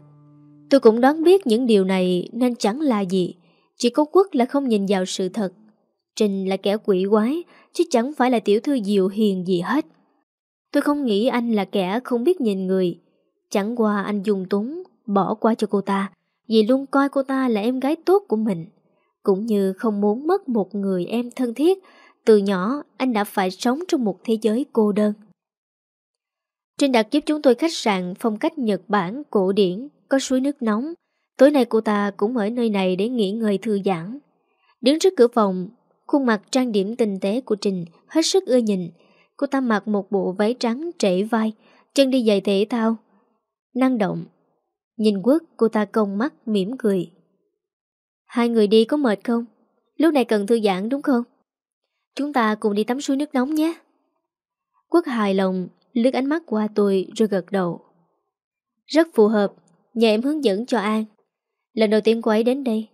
Tôi cũng đoán biết những điều này Nên chẳng là gì, Chỉ có quốc là không nhìn vào sự thật. Trinh là kẻ quỷ quái, Chứ chẳng phải là tiểu thư diệu hiền gì hết. Tôi không nghĩ anh là kẻ không biết nhìn người. Chẳng qua anh dùng túng, Bỏ qua cho cô ta, Vì luôn coi cô ta là em gái tốt của mình. Cũng như không muốn mất một người em thân thiết từ nhỏ, anh đã phải sống trong một thế giới cô đơn. Trinh đã kiếp chúng tôi khách sạn phong cách Nhật Bản cổ điển, Có suối nước nóng. Tối nay cô ta cũng ở nơi này để nghỉ ngơi thư giãn. Đứng trước cửa phòng, Khuôn mặt trang điểm tinh tế của Trình Hết sức ưa nhìn. Cô ta mặc một bộ váy trắng trễ vai. Chân đi giày thể thao. Năng động. Nhìn quốc, cô ta công mắt mỉm cười. Hai người đi có mệt không? Lúc này cần thư giãn đúng không? Chúng ta cùng đi tắm suối nước nóng nhé. Quốc hài lòng, lướt ánh mắt qua tôi rồi gật đầu. Rất phù hợp, nhà em hướng dẫn cho An. Lần đầu tiên cô ấy đến đây.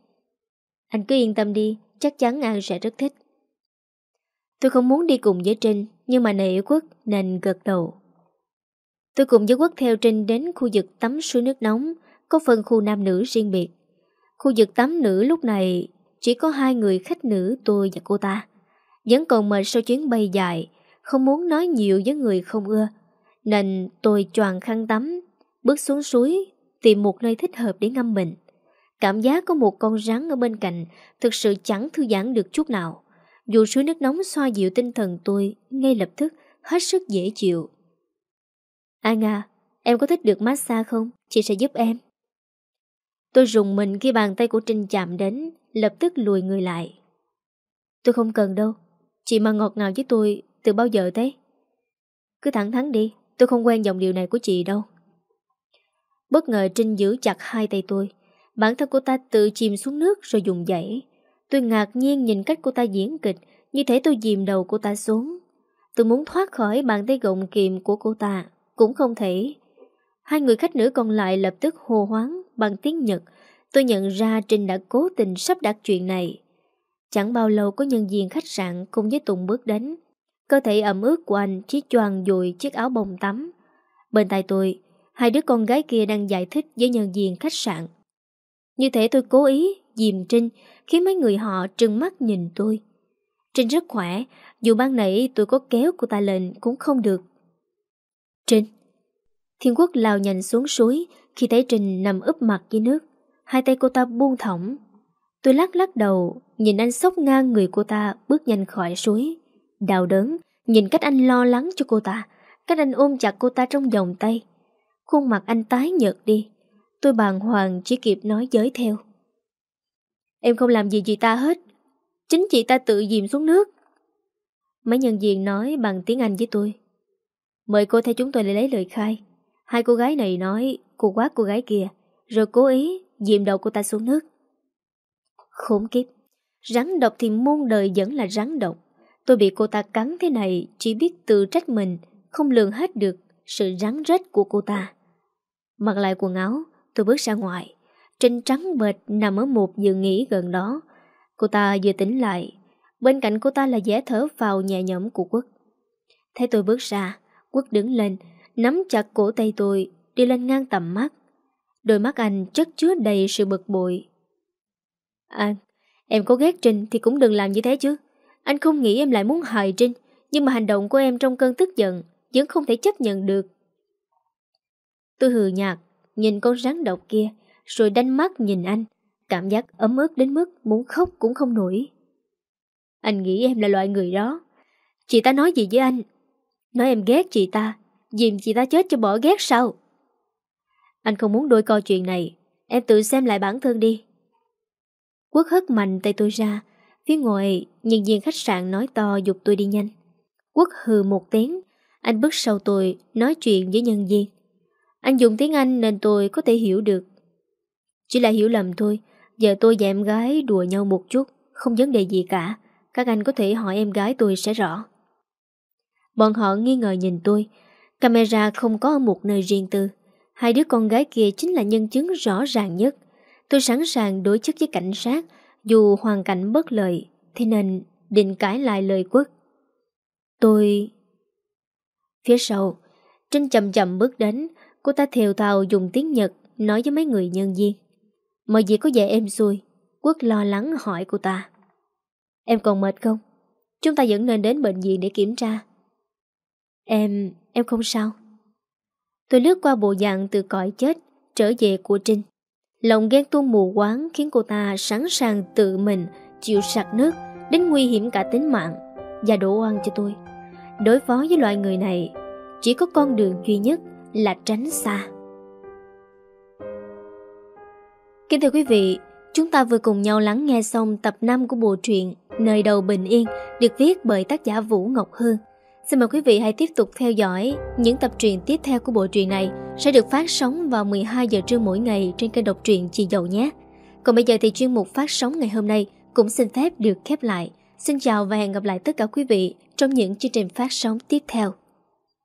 Anh cứ yên tâm đi, Chắc chắn An sẽ rất thích. Tôi không muốn đi cùng với Trinh, Nhưng mà nể Quốc nên gật đầu. Tôi cùng với Quốc theo Trinh đến khu vực tắm suối nước nóng, Có phân khu nam nữ riêng biệt. Khu vực tắm nữ lúc này Chỉ có hai người khách nữ, tôi và cô ta. Vẫn còn mệt sau chuyến bay dài, Không muốn nói nhiều với người không ưa. Nên tôi choàng khăn tắm, Bước xuống suối, Tìm một nơi thích hợp để ngâm mình. Cảm giác có một con rắn ở bên cạnh Thực sự chẳng thư giãn được chút nào. Dù suối nước nóng xoa dịu tinh thần tôi, Ngay lập tức hết sức dễ chịu. Anh à Em có thích được massage không? Chị sẽ giúp em. Tôi rùng mình khi bàn tay của Trinh chạm đến, Lập tức lùi người lại. Tôi không cần đâu. Chị mà ngọt ngào với tôi từ bao giờ thế? Cứ thẳng thắn đi, Tôi không quen dòng điều này của chị đâu. Bất ngờ Trinh giữ chặt hai tay tôi, Bản thân cô ta tự chìm xuống nước rồi dùng dãy Tôi ngạc nhiên nhìn cách cô ta diễn kịch, Như thể tôi dìm đầu cô ta xuống. Tôi muốn thoát khỏi bàn tay gọng kìm của cô ta, Cũng không thể. Hai người khách nữ còn lại lập tức hô hoáng bằng tiếng Nhật. Tôi nhận ra Trinh đã cố tình sắp đặt chuyện này. Chẳng bao lâu có nhân viên khách sạn cùng với Tùng bước đến Cơ thể ẩm ướt của anh chỉ choàng dùi chiếc áo bông tắm Bên tai tôi Hai đứa con gái kia đang giải thích với nhân viên khách sạn như thế tôi cố ý dìm Trinh khiến mấy người họ trừng mắt nhìn tôi. Trinh rất khỏe, dù ban nãy tôi có kéo cô ta lên cũng không được. Trinh Thiên Quốc lao nhanh xuống suối khi thấy Trinh nằm úp mặt dưới nước. Hai tay cô ta buông thõng. Tôi lắc lắc đầu, nhìn anh sốc ngang người cô ta bước nhanh khỏi suối. Đau đớn, nhìn cách anh lo lắng cho cô ta, cách anh ôm chặt cô ta trong vòng tay. Khuôn mặt anh tái nhợt đi. Tôi bàng hoàng chỉ kịp nói giới theo. Em không làm gì chị ta hết. Chính chị ta tự dìm xuống nước. Mấy nhân viên nói bằng tiếng Anh với tôi. Mời cô theo chúng tôi lại lấy lời khai. Hai cô gái này nói cô quát cô gái kia, rồi cố ý dìm đầu cô ta xuống nước. Khốn kiếp, rắn độc thì muôn đời vẫn là rắn độc. Tôi bị cô ta cắn thế này chỉ biết tự trách mình, không lường hết được sự rắn rết của cô ta. Mặc lại quần áo, Tôi bước ra ngoài. Trên trắng bệt nằm ở một giường nghỉ gần đó. Cô ta vừa tỉnh lại Bên cạnh cô ta là vẻ thở vào nhẹ nhõm của Quốc. Thấy tôi bước ra Quốc đứng lên Nắm chặt cổ tay tôi Đi lên ngang tầm mắt. Đôi mắt anh chất chứa đầy sự bực bội. Anh Em có ghét Trinh thì cũng đừng làm như thế chứ Anh không nghĩ em lại muốn hại Trinh Nhưng mà hành động của em trong cơn tức giận Vẫn không thể chấp nhận được Tôi hừ nhạt nhìn con rắn độc kia, rồi đánh mắt nhìn anh, cảm giác ấm ức đến mức muốn khóc cũng không nổi. Anh nghĩ em là loại người đó. Chị ta nói gì với anh? Nói em ghét chị ta, dìm chị ta chết cho bỏ ghét sao? Anh không muốn đôi co chuyện này, em tự xem lại bản thân đi. Quốc hất mạnh tay tôi ra, phía ngoài nhân viên khách sạn nói to dục tôi đi nhanh. Quốc hừ một tiếng, anh bước sau tôi nói chuyện với nhân viên. Anh dùng tiếng Anh nên tôi có thể hiểu được. Chỉ là hiểu lầm thôi. Giờ tôi và em gái đùa nhau một chút, không vấn đề gì cả. Các anh có thể hỏi em gái tôi sẽ rõ. Bọn họ nghi ngờ nhìn tôi. Camera không có ở một nơi riêng tư. Hai đứa con gái kia chính là nhân chứng rõ ràng nhất. Tôi sẵn sàng đối chất với cảnh sát, dù hoàn cảnh bất lợi, thế nên định cãi lại lời quốc. Tôi... Phía sau, Trinh chậm chậm bước đến, cô ta thều thào dùng tiếng Nhật nói với mấy người nhân viên. Mọi việc có vẻ êm xuôi, Quốc lo lắng hỏi cô ta. Em còn mệt không? Chúng ta vẫn nên đến bệnh viện để kiểm tra. Em... em không sao. Tôi lướt qua bộ dạng từ cõi chết trở về của Trinh. Lòng ghen tuông mù quáng khiến cô ta sẵn sàng tự mình chịu sạc nước đến nguy hiểm cả tính mạng và đổ oan cho tôi. Đối phó với loại người này, chỉ có con đường duy nhất là tránh xa. Kính thưa quý vị, chúng ta vừa cùng nhau lắng nghe xong tập 5 của bộ truyện Nơi đầu bình yên được viết bởi tác giả Vũ Ngọc Hương. Xin mời quý vị hãy tiếp tục theo dõi những tập truyện tiếp theo của bộ truyện này sẽ được phát sóng vào 12 giờ trưa mỗi ngày trên kênh độc truyện Chị Dậu nhé. Còn bây giờ thì chuyên mục phát sóng ngày hôm nay cũng xin phép được khép lại. Xin chào và hẹn gặp lại tất cả quý vị trong những chương trình phát sóng tiếp theo.